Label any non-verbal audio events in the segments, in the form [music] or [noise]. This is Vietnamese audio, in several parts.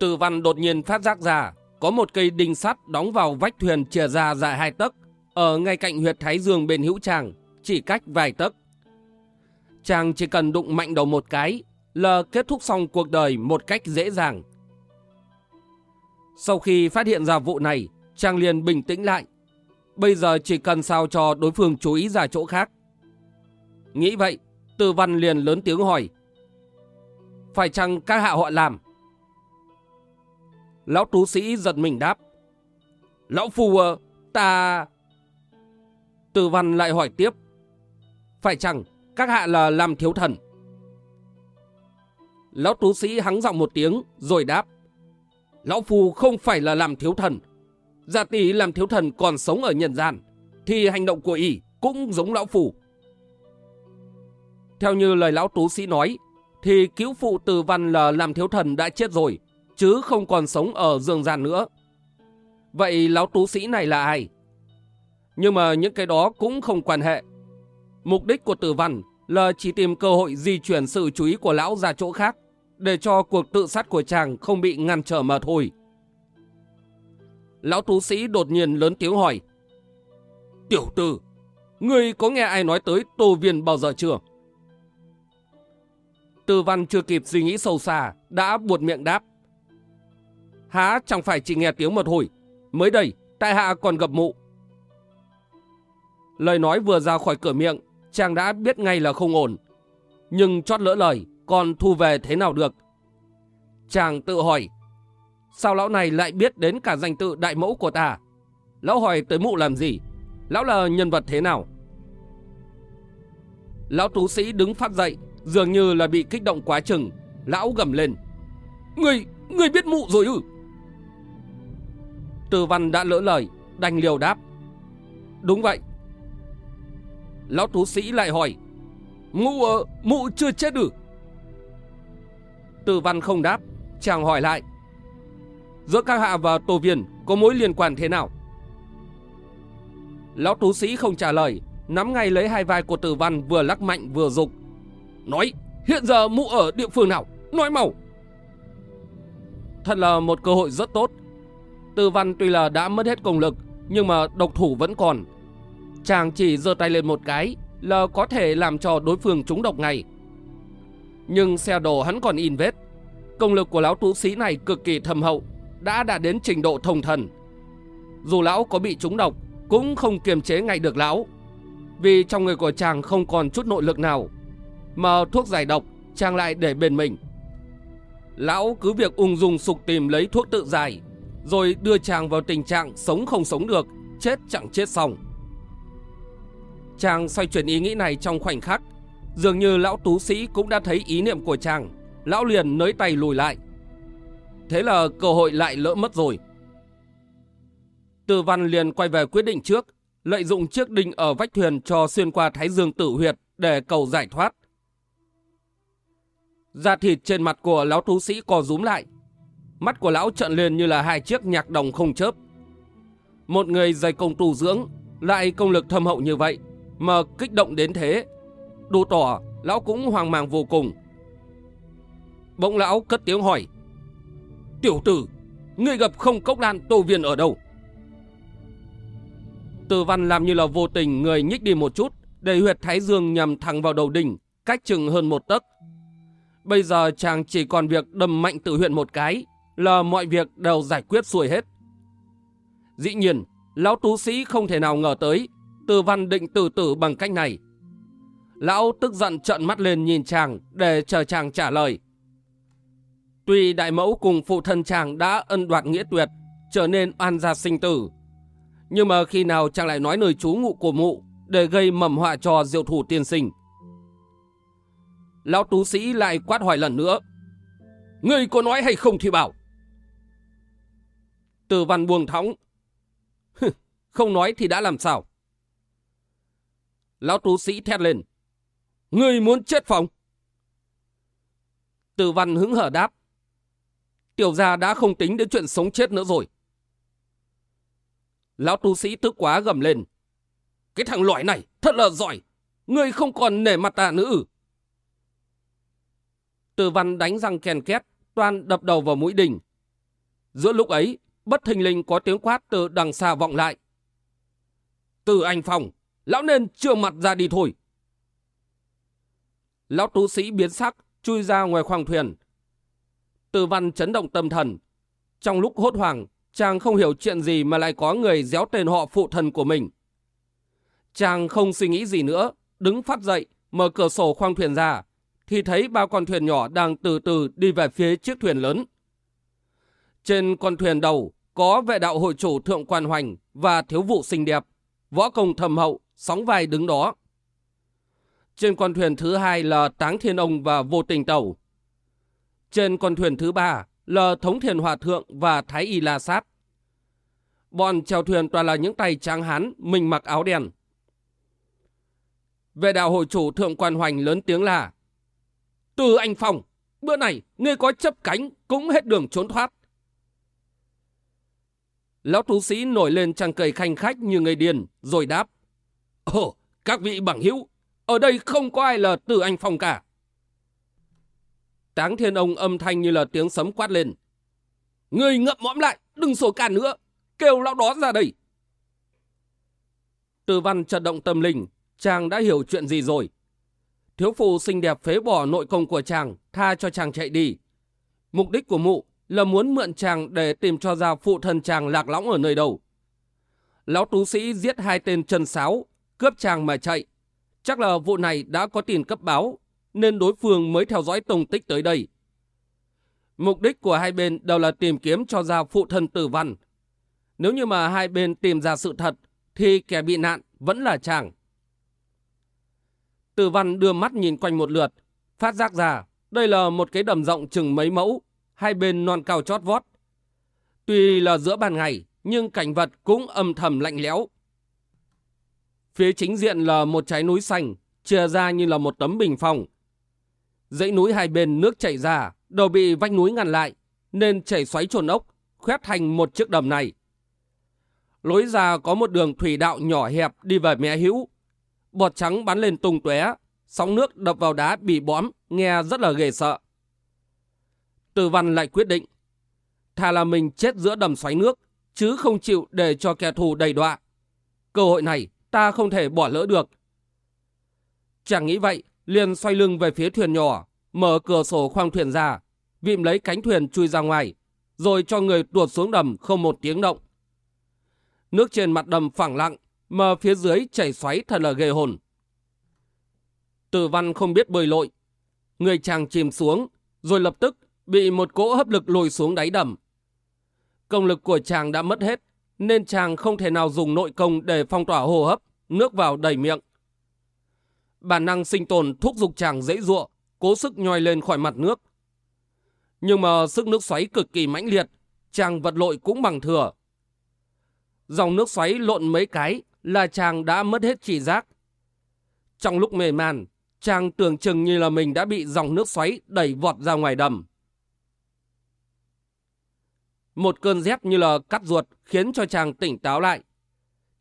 Từ văn đột nhiên phát giác ra, có một cây đinh sắt đóng vào vách thuyền chìa ra dài hai tấc, ở ngay cạnh huyệt thái dương bên hữu chàng, chỉ cách vài tấc. Chàng chỉ cần đụng mạnh đầu một cái là kết thúc xong cuộc đời một cách dễ dàng. Sau khi phát hiện ra vụ này, chàng liền bình tĩnh lại. Bây giờ chỉ cần sao cho đối phương chú ý ra chỗ khác. Nghĩ vậy, Từ Văn liền lớn tiếng hỏi. Phải chăng các hạ họ làm? Lão tú sĩ giật mình đáp. Lão phù, ờ, ta... Từ Văn lại hỏi tiếp. Phải chăng các hạ là làm thiếu thần? Lão tú sĩ hắng giọng một tiếng rồi đáp. Lão phù không phải là làm thiếu thần. Giả tỷ làm thiếu thần còn sống ở nhân gian, thì hành động của ỷ cũng giống Lão phù Theo như lời Lão tú sĩ nói, thì cứu phụ từ văn là làm thiếu thần đã chết rồi, chứ không còn sống ở dương gian nữa. Vậy Lão tú sĩ này là ai? Nhưng mà những cái đó cũng không quan hệ. Mục đích của tử văn là chỉ tìm cơ hội di chuyển sự chú ý của lão ra chỗ khác, để cho cuộc tự sát của chàng không bị ngăn trở mà thôi. Lão tú sĩ đột nhiên lớn tiếng hỏi. Tiểu tử, ngươi có nghe ai nói tới tô viên bao giờ chưa? Tư văn chưa kịp suy nghĩ sâu xa, đã buột miệng đáp. Há chẳng phải chỉ nghe tiếng một hồi, mới đây, tại hạ còn gặp mụ. Lời nói vừa ra khỏi cửa miệng, chàng đã biết ngay là không ổn. Nhưng chót lỡ lời, còn thu về thế nào được? Chàng tự hỏi, sao lão này lại biết đến cả danh tự đại mẫu của ta? Lão hỏi tới mụ làm gì? Lão là nhân vật thế nào? Lão tú sĩ đứng phát dậy, dường như là bị kích động quá chừng. Lão gầm lên. Người, người biết mụ rồi ư? Từ văn đã lỡ lời, đành liều đáp. Đúng vậy, Lão tú sĩ lại hỏi Mụ, uh, ờ, mụ chưa chết ư? Từ văn không đáp Chàng hỏi lại Giữa các hạ và tổ viên Có mối liên quan thế nào? Lão tú sĩ không trả lời Nắm ngay lấy hai vai của tử văn Vừa lắc mạnh vừa dục Nói hiện giờ mụ ở địa phương nào? Nói mau. Thật là một cơ hội rất tốt từ văn tuy là đã mất hết công lực Nhưng mà độc thủ vẫn còn Chàng chỉ giơ tay lên một cái là có thể làm cho đối phương trúng độc ngay. Nhưng xe đồ hắn còn in vết. Công lực của lão tú sĩ này cực kỳ thâm hậu, đã đạt đến trình độ thông thần. Dù lão có bị trúng độc, cũng không kiềm chế ngay được lão. Vì trong người của chàng không còn chút nội lực nào. Mà thuốc giải độc, chàng lại để bên mình. Lão cứ việc ung dung sục tìm lấy thuốc tự giải, rồi đưa chàng vào tình trạng sống không sống được, chết chẳng chết xong. Chàng xoay chuyển ý nghĩ này trong khoảnh khắc. Dường như lão tú sĩ cũng đã thấy ý niệm của chàng. Lão liền nới tay lùi lại. Thế là cơ hội lại lỡ mất rồi. Từ văn liền quay về quyết định trước. Lợi dụng chiếc đinh ở vách thuyền cho xuyên qua thái dương tử huyệt để cầu giải thoát. Da thịt trên mặt của lão tú sĩ co rúm lại. Mắt của lão trợn lên như là hai chiếc nhạc đồng không chớp. Một người dày công tu dưỡng, lại công lực thâm hậu như vậy, mà kích động đến thế. Đủ tỏ, lão cũng hoang mang vô cùng. Bỗng lão cất tiếng hỏi. Tiểu tử, ngươi gặp không cốc đan tô viên ở đâu? Từ văn làm như là vô tình người nhích đi một chút, để huyệt thái dương nhằm thẳng vào đầu đỉnh, cách chừng hơn một tấc. Bây giờ chàng chỉ còn việc đâm mạnh tự huyện một cái, là mọi việc đều giải quyết xuôi hết. Dĩ nhiên, lão tú sĩ không thể nào ngờ tới từ văn định từ tử bằng cách này. Lão tức giận trợn mắt lên nhìn chàng để chờ chàng trả lời. Tuy đại mẫu cùng phụ thân chàng đã ân đoạt nghĩa tuyệt, trở nên oan gia sinh tử. Nhưng mà khi nào chàng lại nói lời chú ngụ của mụ để gây mầm họa cho diệu thủ tiên sinh. Lão tú sĩ lại quát hỏi lần nữa. Ngươi có nói hay không thì bảo. Từ văn buông thõng. không nói thì đã làm sao? Lão tú sĩ thét lên. Ngươi muốn chết phòng? Từ văn hứng hở đáp. Tiểu gia đã không tính đến chuyện sống chết nữa rồi. Lão tu sĩ tức quá gầm lên. Cái thằng loại này thật là giỏi. Ngươi không còn nể mặt ta nữa Từ văn đánh răng kèn két, toan đập đầu vào mũi đình. Giữa lúc ấy, bất thình lình có tiếng quát từ đằng xa vọng lại. Từ anh phòng, lão nên chưa mặt ra đi thôi. Lão tú sĩ biến sắc, chui ra ngoài khoang thuyền. Từ văn chấn động tâm thần. Trong lúc hốt hoảng, chàng không hiểu chuyện gì mà lại có người déo tên họ phụ thần của mình. Chàng không suy nghĩ gì nữa, đứng phát dậy, mở cửa sổ khoang thuyền ra, thì thấy ba con thuyền nhỏ đang từ từ đi về phía chiếc thuyền lớn. Trên con thuyền đầu có vệ đạo hội chủ Thượng Quan Hoành và thiếu vụ xinh đẹp, võ công thầm hậu, sóng vai đứng đó. Trên con thuyền thứ hai là Táng Thiên Ông và Vô Tình Tẩu. Trên con thuyền thứ ba là Thống Thiền Hòa Thượng và Thái Y La Sát. Bọn chèo thuyền toàn là những tay tráng hán, mình mặc áo đen. Về đạo hội chủ Thượng Quan Hoành lớn tiếng là Từ anh Phong, bữa này ngươi có chấp cánh cũng hết đường trốn thoát. Lão tú sĩ nổi lên trang cười khanh khách như người điên, rồi đáp. Ồ, các vị bằng hữu, ở đây không có ai là từ anh Phong cả. Táng thiên ông âm thanh như là tiếng sấm quát lên. Người ngậm mõm lại, đừng sổ càn nữa, kêu lão đó ra đây. Từ văn chợt động tâm linh, chàng đã hiểu chuyện gì rồi. Thiếu phụ xinh đẹp phế bỏ nội công của chàng, tha cho chàng chạy đi. Mục đích của mụ là muốn mượn chàng để tìm cho ra phụ thân chàng lạc lõng ở nơi đâu. Lão tú sĩ giết hai tên chân sáo, cướp chàng mà chạy. Chắc là vụ này đã có tiền cấp báo, nên đối phương mới theo dõi tông tích tới đây. Mục đích của hai bên đều là tìm kiếm cho ra phụ thân tử văn. Nếu như mà hai bên tìm ra sự thật, thì kẻ bị nạn vẫn là chàng. Tử văn đưa mắt nhìn quanh một lượt, phát giác ra đây là một cái đầm rộng chừng mấy mẫu, hai bên non cao chót vót. Tuy là giữa ban ngày, nhưng cảnh vật cũng âm thầm lạnh lẽo. Phía chính diện là một trái núi xanh, chia ra như là một tấm bình phong. Dãy núi hai bên nước chảy ra, đầu bị vách núi ngăn lại, nên chảy xoáy trồn ốc, khoét thành một chiếc đầm này. Lối ra có một đường thủy đạo nhỏ hẹp đi về mẹ hữu. Bọt trắng bắn lên tung tóe, sóng nước đập vào đá bị bõm, nghe rất là ghê sợ. Từ văn lại quyết định. Thà là mình chết giữa đầm xoáy nước, chứ không chịu để cho kẻ thù đầy đọa. Cơ hội này ta không thể bỏ lỡ được. Chẳng nghĩ vậy, liền xoay lưng về phía thuyền nhỏ, mở cửa sổ khoang thuyền ra, vịm lấy cánh thuyền chui ra ngoài, rồi cho người tuột xuống đầm không một tiếng động. Nước trên mặt đầm phẳng lặng, mà phía dưới chảy xoáy thật là ghê hồn. Tử văn không biết bơi lội. Người chàng chìm xuống, rồi lập tức bị một cỗ hấp lực lùi xuống đáy đầm. Công lực của chàng đã mất hết, nên chàng không thể nào dùng nội công để phong tỏa hô hấp, nước vào đầy miệng. Bản năng sinh tồn thúc giục chàng dễ dụa, cố sức nhoi lên khỏi mặt nước. Nhưng mà sức nước xoáy cực kỳ mãnh liệt, chàng vật lội cũng bằng thừa. Dòng nước xoáy lộn mấy cái là chàng đã mất hết chỉ giác. Trong lúc mê man, chàng tưởng chừng như là mình đã bị dòng nước xoáy đẩy vọt ra ngoài đầm. Một cơn rét như là cắt ruột khiến cho chàng tỉnh táo lại.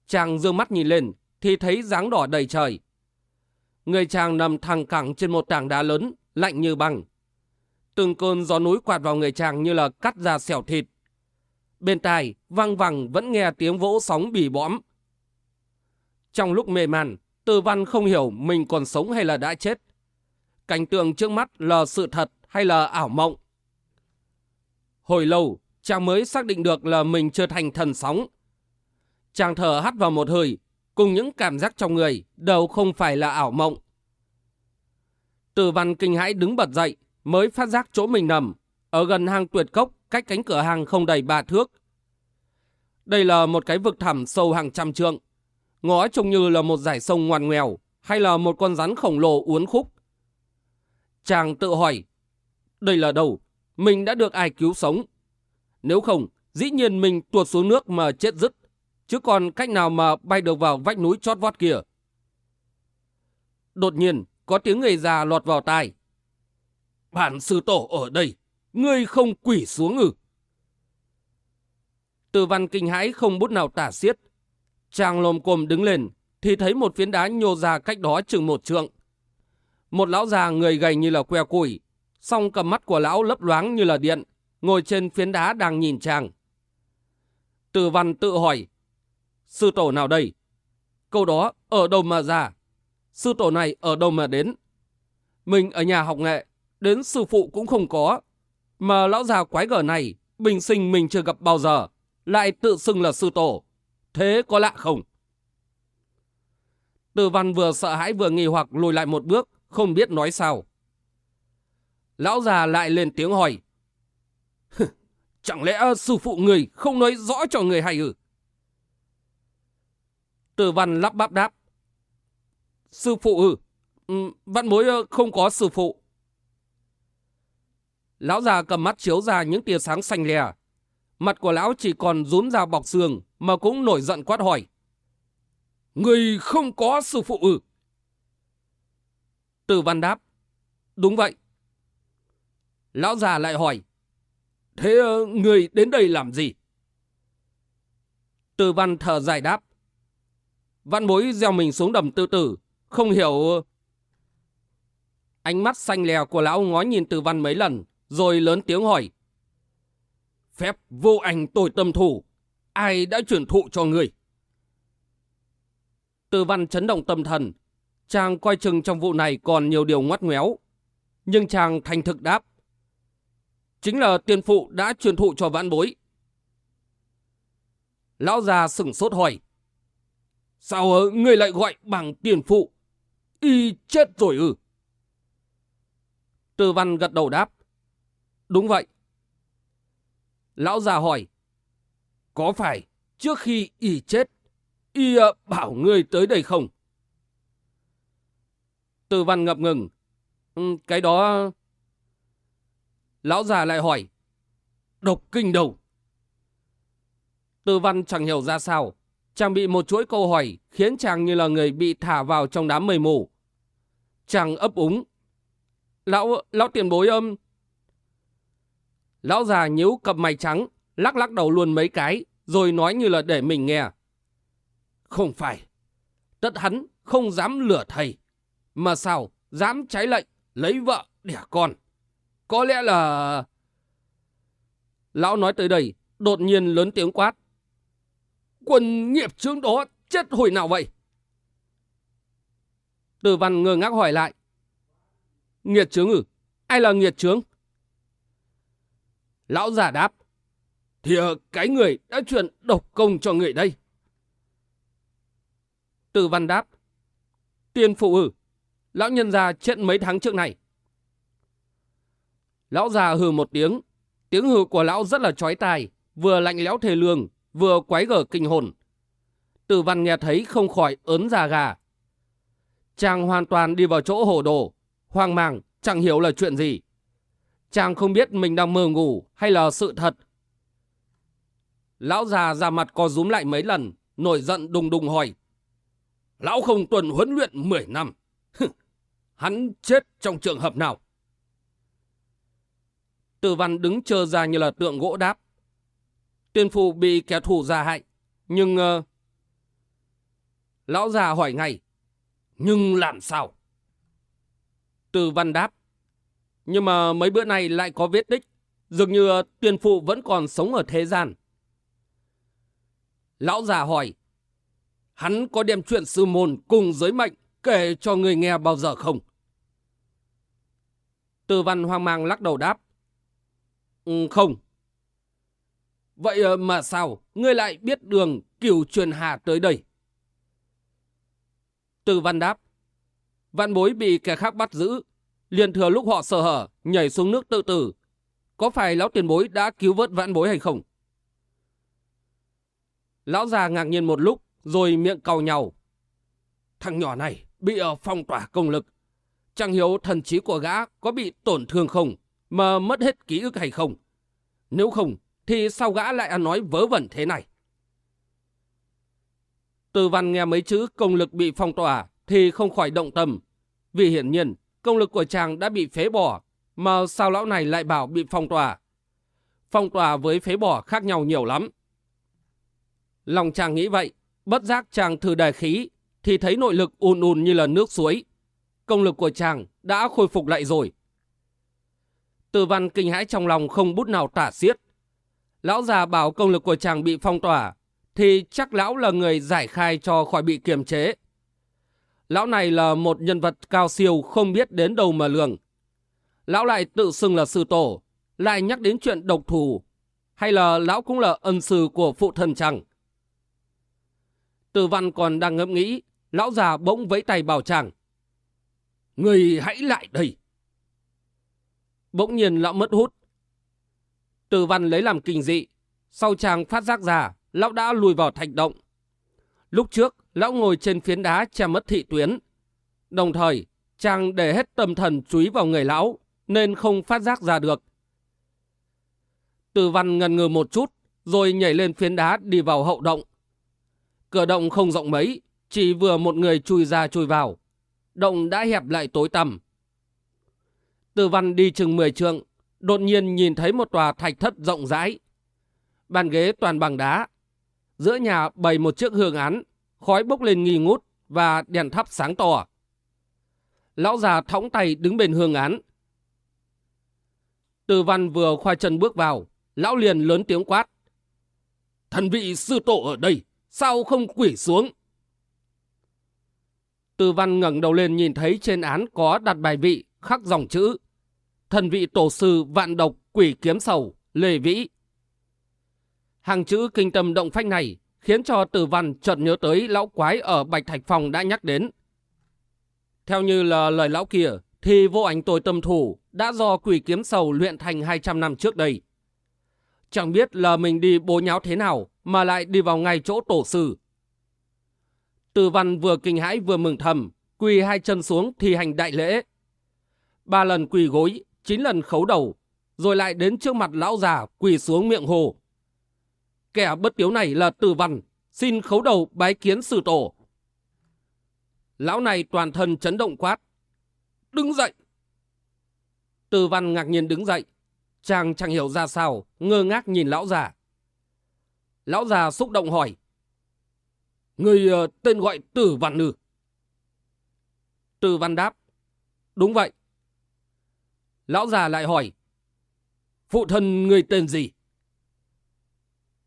Chàng dương mắt nhìn lên thì thấy dáng đỏ đầy trời. Người chàng nằm thẳng cẳng trên một tảng đá lớn, lạnh như băng. Từng cơn gió núi quạt vào người chàng như là cắt ra xẻo thịt. Bên tai, văng vẳng vẫn nghe tiếng vỗ sóng bì bõm. Trong lúc mê man, Tư Văn không hiểu mình còn sống hay là đã chết. Cảnh tượng trước mắt là sự thật hay là ảo mộng. Hồi lâu, chàng mới xác định được là mình chưa thành thần sóng. Chàng thở hắt vào một hơi, cùng những cảm giác trong người đều không phải là ảo mộng. Từ văn kinh hãi đứng bật dậy, mới phát giác chỗ mình nằm, ở gần hang tuyệt cốc, cách cánh cửa hàng không đầy ba thước. Đây là một cái vực thẳm sâu hàng trăm trượng, ngó trông như là một dải sông ngoằn ngoèo, hay là một con rắn khổng lồ uốn khúc. Chàng tự hỏi, đây là đâu? Mình đã được ai cứu sống? Nếu không, dĩ nhiên mình tuột xuống nước mà chết dứt, chứ còn cách nào mà bay được vào vách núi chót vót kia. Đột nhiên, có tiếng người già lọt vào tai. Bản sư tổ ở đây, ngươi không quỷ xuống ư. Từ văn kinh hãi không bút nào tả xiết. Chàng lồm cồm đứng lên, thì thấy một phiến đá nhô ra cách đó chừng một trượng. Một lão già người gầy như là que củi, song cầm mắt của lão lấp loáng như là điện, ngồi trên phiến đá đang nhìn chàng. Từ văn tự hỏi, sư tổ nào đây? Câu đó ở đâu mà ra? Sư tổ này ở đâu mà đến? Mình ở nhà học nghệ, đến sư phụ cũng không có. Mà lão già quái gở này, bình sinh mình chưa gặp bao giờ, lại tự xưng là sư tổ. Thế có lạ không? Từ văn vừa sợ hãi vừa nghi hoặc lùi lại một bước, không biết nói sao. Lão già lại lên tiếng hỏi. Chẳng lẽ sư phụ người không nói rõ cho người hay ư? Từ văn lắp bắp đáp. Sư phụ ư? Ừ, văn bối không có sư phụ. Lão già cầm mắt chiếu ra những tia sáng xanh lè. Mặt của lão chỉ còn rún ra bọc xương mà cũng nổi giận quát hỏi. Người không có sư phụ ư? Từ văn đáp. Đúng vậy. Lão già lại hỏi. Thế uh, người đến đây làm gì? Từ văn thở dài đáp. Văn bối gieo mình xuống đầm tư tử, không hiểu... Ờ, ánh mắt xanh lè của lão ngó nhìn từ văn mấy lần, rồi lớn tiếng hỏi. Phép vô ảnh tội tâm thủ, ai đã chuyển thụ cho người? Từ văn chấn động tâm thần, chàng coi chừng trong vụ này còn nhiều điều ngoắt ngoéo. Nhưng chàng thành thực đáp. Chính là tiền phụ đã truyền thụ cho vãn bối. Lão già sửng sốt hỏi. Sao ờ, người lại gọi bằng tiền phụ? Y chết rồi ư? Từ văn gật đầu đáp. Đúng vậy. Lão già hỏi. Có phải trước khi y chết, y ờ, bảo người tới đây không? Từ văn ngập ngừng. Ừ, cái đó... Lão già lại hỏi. Độc kinh đầu. Tư văn chẳng hiểu ra sao. Chàng bị một chuỗi câu hỏi khiến chàng như là người bị thả vào trong đám mây mù. Chàng ấp úng. Lão, lão tiền bối âm. Lão già nhíu cặp mày trắng, lắc lắc đầu luôn mấy cái, rồi nói như là để mình nghe. Không phải. Tất hắn không dám lửa thầy. Mà sao dám trái lệnh lấy vợ đẻ con. Có lẽ là... Lão nói tới đây, đột nhiên lớn tiếng quát. Quân nghiệp trướng đó chết hồi nào vậy? Từ văn ngơ ngác hỏi lại. Nghiệt trướng ư? Ai là nghiệt trướng? Lão giả đáp. Thì ờ, cái người đã truyền độc công cho người đây. Từ văn đáp. Tiên phụ ư? Lão nhân già chết mấy tháng trước này. Lão già hừ một tiếng. Tiếng hừ của lão rất là chói tai, vừa lạnh lẽo thề lương, vừa quái gở kinh hồn. Tử văn nghe thấy không khỏi ớn già gà. Chàng hoàn toàn đi vào chỗ hồ đồ, hoang mang, chẳng hiểu là chuyện gì. Chàng không biết mình đang mơ ngủ hay là sự thật. Lão già ra mặt co rúm lại mấy lần, nổi giận đùng đùng hỏi. Lão không tuần huấn luyện 10 năm. Hắn chết trong trường hợp nào? Tử văn đứng chờ ra như là tượng gỗ đáp. Tiên phụ bị kẻ thù ra hại. Nhưng... Uh... Lão già hỏi ngay. Nhưng làm sao? Từ văn đáp. Nhưng mà mấy bữa nay lại có vết tích. Dường như tiên phụ vẫn còn sống ở thế gian. Lão già hỏi. Hắn có đem chuyện sư môn cùng giới mệnh kể cho người nghe bao giờ không? Từ văn hoang mang lắc đầu đáp. Ừ, không. Vậy ờ, mà sao ngươi lại biết đường cửu truyền hà tới đây? Từ văn đáp. Văn bối bị kẻ khác bắt giữ. Liền thừa lúc họ sợ hở, nhảy xuống nước tự tử. Có phải lão tiền bối đã cứu vớt vãn bối hay không? Lão già ngạc nhiên một lúc, rồi miệng cầu nhau. Thằng nhỏ này bị ở phong tỏa công lực. Chẳng hiểu thần trí của gã có bị tổn thương không, mà mất hết ký ức hay không. Nếu không, thì sao gã lại ăn nói vớ vẩn thế này? Từ văn nghe mấy chữ công lực bị phong tỏa thì không khỏi động tâm. Vì hiển nhiên, công lực của chàng đã bị phế bỏ, mà sao lão này lại bảo bị phong tỏa? Phong tỏa với phế bỏ khác nhau nhiều lắm. Lòng chàng nghĩ vậy, bất giác chàng thử đài khí, thì thấy nội lực ùn ùn như là nước suối. Công lực của chàng đã khôi phục lại rồi. Từ văn kinh hãi trong lòng không bút nào tả xiết. Lão già bảo công lực của chàng bị phong tỏa, thì chắc lão là người giải khai cho khỏi bị kiềm chế. Lão này là một nhân vật cao siêu không biết đến đâu mà lường. Lão lại tự xưng là sư tổ, lại nhắc đến chuyện độc thù, hay là lão cũng là ân sư của phụ thân chàng. Từ văn còn đang ngẫm nghĩ, lão già bỗng vẫy tay bảo chàng. Người hãy lại đây. Bỗng nhiên lão mất hút. Từ văn lấy làm kinh dị. Sau chàng phát giác ra, lão đã lùi vào thạch động. Lúc trước, lão ngồi trên phiến đá che mất thị tuyến. Đồng thời, chàng để hết tâm thần chú ý vào người lão, nên không phát giác ra được. Từ văn ngần ngừ một chút, rồi nhảy lên phiến đá đi vào hậu động. Cửa động không rộng mấy, chỉ vừa một người chui ra chui vào. Động đã hẹp lại tối tăm. Từ văn đi chừng 10 trượng, đột nhiên nhìn thấy một tòa thạch thất rộng rãi. Bàn ghế toàn bằng đá. Giữa nhà bày một chiếc hương án, khói bốc lên nghi ngút và đèn thắp sáng to. Lão già thõng tay đứng bên hương án. Từ văn vừa khoai chân bước vào, lão liền lớn tiếng quát. Thần vị sư tổ ở đây, sao không quỷ xuống? Từ văn ngẩng đầu lên nhìn thấy trên án có đặt bài vị khắc dòng chữ Thần vị tổ sư vạn độc quỷ kiếm sầu, Lê Vĩ. Hàng chữ kinh tâm động phách này khiến cho tử văn chợt nhớ tới lão quái ở Bạch Thạch Phòng đã nhắc đến. Theo như là lời lão kia, thì vô ảnh tôi tâm thủ đã do quỷ kiếm sầu luyện thành 200 năm trước đây. Chẳng biết là mình đi bố nháo thế nào mà lại đi vào ngay chỗ tổ sư. Từ văn vừa kinh hãi vừa mừng thầm, quỳ hai chân xuống thi hành đại lễ. Ba lần quỳ gối, chín lần khấu đầu, rồi lại đến trước mặt lão già quỳ xuống miệng hồ. Kẻ bất tiếu này là tử văn, xin khấu đầu bái kiến sư tổ. Lão này toàn thân chấn động quát. Đứng dậy! tử văn ngạc nhiên đứng dậy. Chàng chẳng hiểu ra sao, ngơ ngác nhìn lão già. Lão già xúc động hỏi. Người uh, tên gọi Tử Văn Ư? Tử Văn đáp. Đúng vậy. Lão già lại hỏi. Phụ thân người tên gì?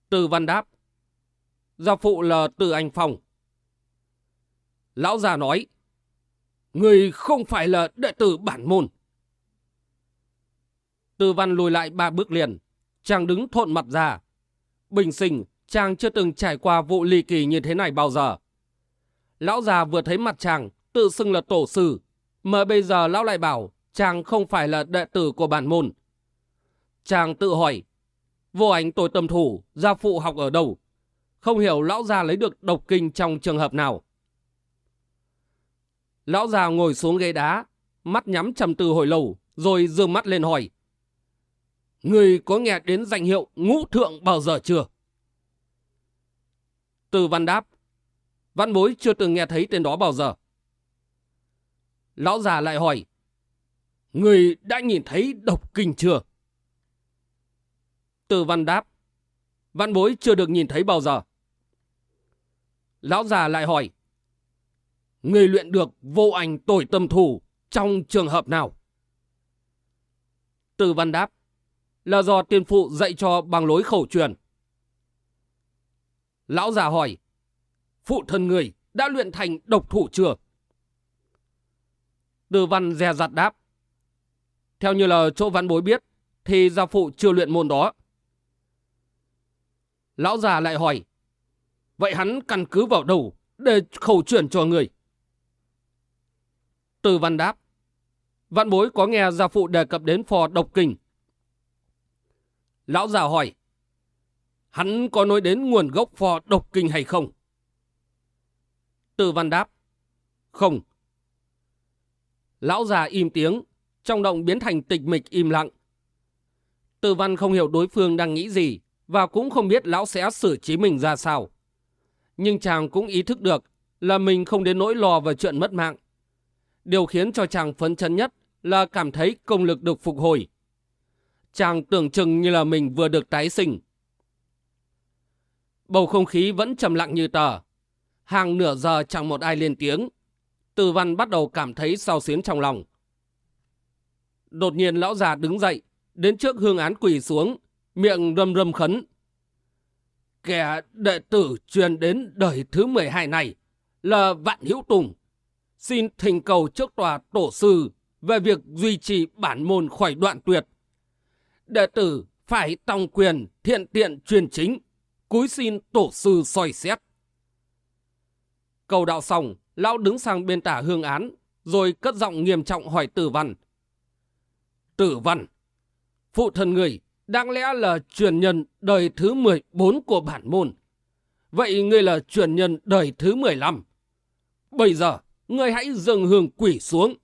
từ Văn đáp. Gia phụ là từ Anh Phong. Lão già nói. Người không phải là đệ tử bản môn. từ Văn lùi lại ba bước liền. Chàng đứng thộn mặt ra. Bình sinh, chàng chưa từng trải qua vụ ly kỳ như thế này bao giờ. Lão già vừa thấy mặt chàng, tự xưng là tổ sư, mà bây giờ lão lại bảo chàng không phải là đệ tử của bản môn. Chàng tự hỏi, vô ảnh tôi tâm thủ, gia phụ học ở đâu? Không hiểu lão già lấy được độc kinh trong trường hợp nào. Lão già ngồi xuống ghế đá, mắt nhắm trầm tư hồi lâu, rồi dương mắt lên hỏi. Người có nghe đến danh hiệu ngũ thượng bao giờ chưa? Từ văn đáp. Văn bối chưa từng nghe thấy tên đó bao giờ. Lão già lại hỏi. Người đã nhìn thấy độc kinh chưa? Từ văn đáp. Văn bối chưa được nhìn thấy bao giờ. Lão già lại hỏi. Người luyện được vô ảnh tội tâm thủ trong trường hợp nào? Từ văn đáp. Là do tiên phụ dạy cho bằng lối khẩu truyền. Lão già hỏi, phụ thân người đã luyện thành độc thủ chưa? Từ văn dè dặt đáp. Theo như là chỗ văn bối biết, thì gia phụ chưa luyện môn đó. Lão già lại hỏi, vậy hắn căn cứ vào đâu để khẩu chuyển cho người? Từ văn đáp, văn bối có nghe gia phụ đề cập đến phò độc kinh. Lão già hỏi, Hắn có nói đến nguồn gốc phò độc kinh hay không? Từ văn đáp. Không. Lão già im tiếng, trong động biến thành tịch mịch im lặng. Tư văn không hiểu đối phương đang nghĩ gì và cũng không biết lão sẽ xử trí mình ra sao. Nhưng chàng cũng ý thức được là mình không đến nỗi lo về chuyện mất mạng. Điều khiến cho chàng phấn chấn nhất là cảm thấy công lực được phục hồi. Chàng tưởng chừng như là mình vừa được tái sinh. Bầu không khí vẫn trầm lặng như tờ. Hàng nửa giờ chẳng một ai lên tiếng. Tư văn bắt đầu cảm thấy sao xuyến trong lòng. Đột nhiên lão già đứng dậy, đến trước hương án quỳ xuống, miệng râm râm khấn. Kẻ đệ tử truyền đến đời thứ 12 này là Vạn Hữu Tùng. Xin thỉnh cầu trước tòa tổ sư về việc duy trì bản môn khỏi đoạn tuyệt. Đệ tử phải tòng quyền thiện tiện truyền chính, cúi xin tổ sư soi xét. Cầu đạo xong, lão đứng sang bên tả hương án, rồi cất giọng nghiêm trọng hỏi tử văn. Tử văn, phụ thân người đáng lẽ là truyền nhân đời thứ 14 của bản môn. Vậy ngươi là truyền nhân đời thứ 15. Bây giờ, ngươi hãy dừng hương quỷ xuống.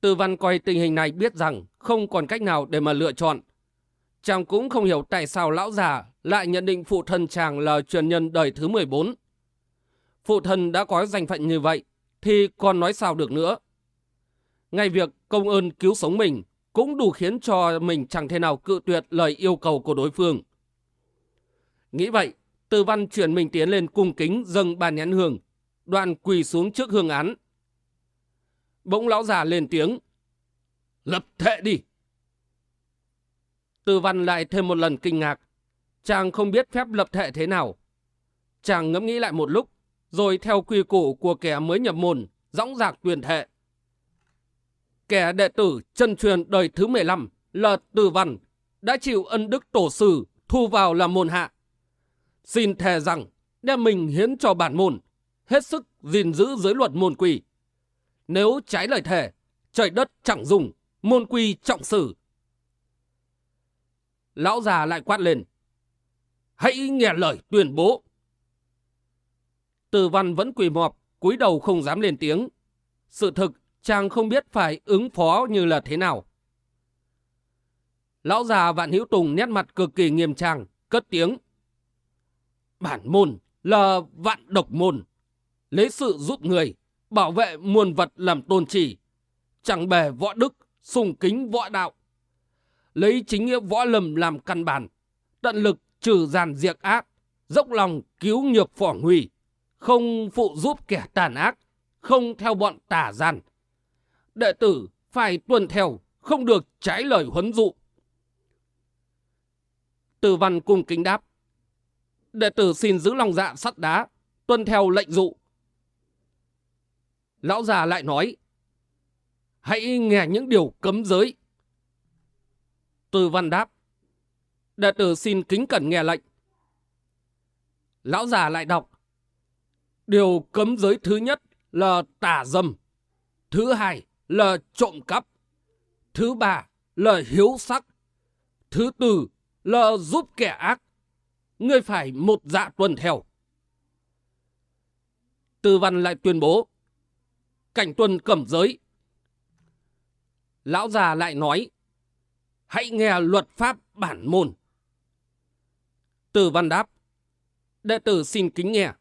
Tư văn coi tình hình này biết rằng không còn cách nào để mà lựa chọn. Chàng cũng không hiểu tại sao lão già lại nhận định phụ thân chàng là truyền nhân đời thứ 14. Phụ thân đã có danh phận như vậy, thì còn nói sao được nữa. Ngay việc công ơn cứu sống mình cũng đủ khiến cho mình chẳng thể nào cự tuyệt lời yêu cầu của đối phương. Nghĩ vậy, Từ Văn chuyển mình tiến lên cung kính dâng bàn nhãn hương, đoạn quỳ xuống trước hương án. Bỗng lão già lên tiếng, lập thệ đi. Từ Văn lại thêm một lần kinh ngạc, chàng không biết phép lập thệ thế nào. Chàng ngẫm nghĩ lại một lúc, rồi theo quy củ của kẻ mới nhập môn, dõng dạc tuyên thệ. Kẻ đệ tử chân truyền đời thứ 15 là Từ Văn, đã chịu ân đức tổ sư thu vào làm môn hạ. Xin thề rằng đem mình hiến cho bản môn, hết sức gìn giữ giới luật môn quy. Nếu trái lời thề, trời đất chẳng dùng, môn quy trọng xử. Lão già lại quát lên. Hãy nghe lời tuyên bố. Từ văn vẫn quỳ mọp, cúi đầu không dám lên tiếng. Sự thực, chàng không biết phải ứng phó như là thế nào. Lão già Vạn Hữu Tùng nét mặt cực kỳ nghiêm trang, cất tiếng. Bản môn là vạn độc môn, lấy sự giúp người, bảo vệ muôn vật làm tôn chỉ, chẳng bề võ đức, sùng kính võ đạo. Lấy chính nghĩa võ lầm làm căn bản, tận lực trừ giàn diệt ác, dốc lòng cứu nhược phỏ nguy, không phụ giúp kẻ tàn ác, không theo bọn tà gian. Đệ tử phải tuân theo, không được trái lời huấn dụ. Từ văn cung kính đáp. Đệ tử xin giữ lòng dạ sắt đá, tuân theo lệnh dụ. Lão già lại nói, hãy nghe những điều cấm giới. Từ văn đáp, đệ tử xin kính cẩn nghe lệnh. Lão già lại đọc, Điều cấm giới thứ nhất là tà dâm. Thứ hai là trộm cắp. Thứ ba là hiếu sắc. Thứ tư là giúp kẻ ác. Ngươi phải một dạ tuần theo. Tư văn lại tuyên bố. Cảnh tuần cẩm giới. Lão già lại nói. Hãy nghe luật pháp bản môn. Từ văn đáp. Đệ tử xin kính nghe.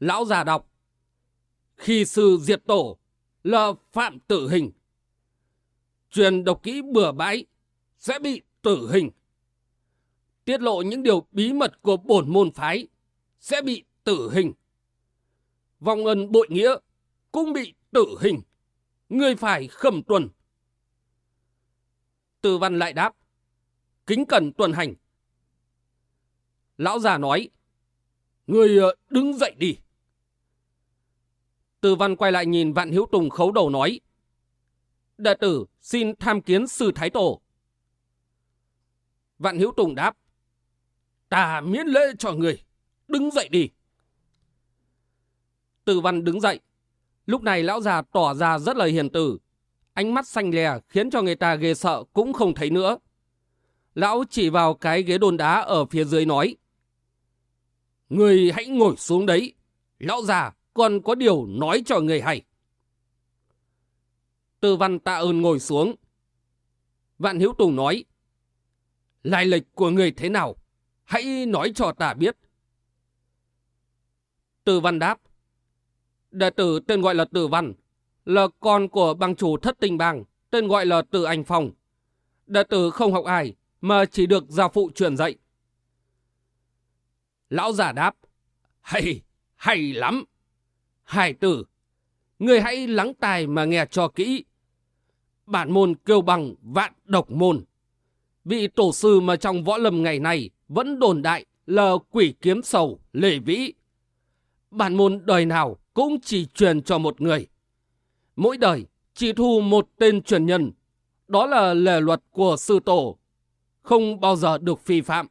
Lão già đọc. Khi sư diệt tổ là phạm tử hình. Truyền độc kỹ bừa bãi sẽ bị tử hình. Tiết lộ những điều bí mật của bổn môn phái sẽ bị tử hình. Vòng ân bội nghĩa cũng bị tử hình. Người phải khẩm tuần. Từ văn lại đáp. Kính cần tuần hành. Lão già nói. Người ờ, đứng dậy đi. Từ văn quay lại nhìn Vạn Hiếu Tùng khấu đầu nói. Đệ tử, xin tham kiến sư Thái Tổ. Vạn Hiếu Tùng đáp. Ta miễn lễ cho người. Đứng dậy đi. Từ văn đứng dậy. Lúc này lão già tỏ ra rất là hiền tử. Ánh mắt xanh lè khiến cho người ta ghê sợ cũng không thấy nữa. Lão chỉ vào cái ghế đồn đá ở phía dưới nói. Người hãy ngồi xuống đấy. Lão già còn có điều nói cho người hay. Tư văn tạ ơn ngồi xuống. Vạn Hiếu Tùng nói, lai lịch của người thế nào? Hãy nói cho ta biết. Tư văn đáp, đệ tử tên gọi là Từ văn, là con của bang chủ thất tinh bang, tên gọi là Từ Anh Phong. Đệ tử không học ai, mà chỉ được gia phụ truyền dạy. Lão giả đáp, hay, hay lắm. Hải tử, người hãy lắng tai mà nghe cho kỹ. bản môn kêu bằng vạn độc môn. Vị tổ sư mà trong võ lâm ngày nay vẫn đồn đại là quỷ kiếm sầu, lệ vĩ. Bản môn đời nào cũng chỉ truyền cho một người. Mỗi đời chỉ thu một tên truyền nhân. Đó là lề luật của sư tổ, không bao giờ được phi phạm.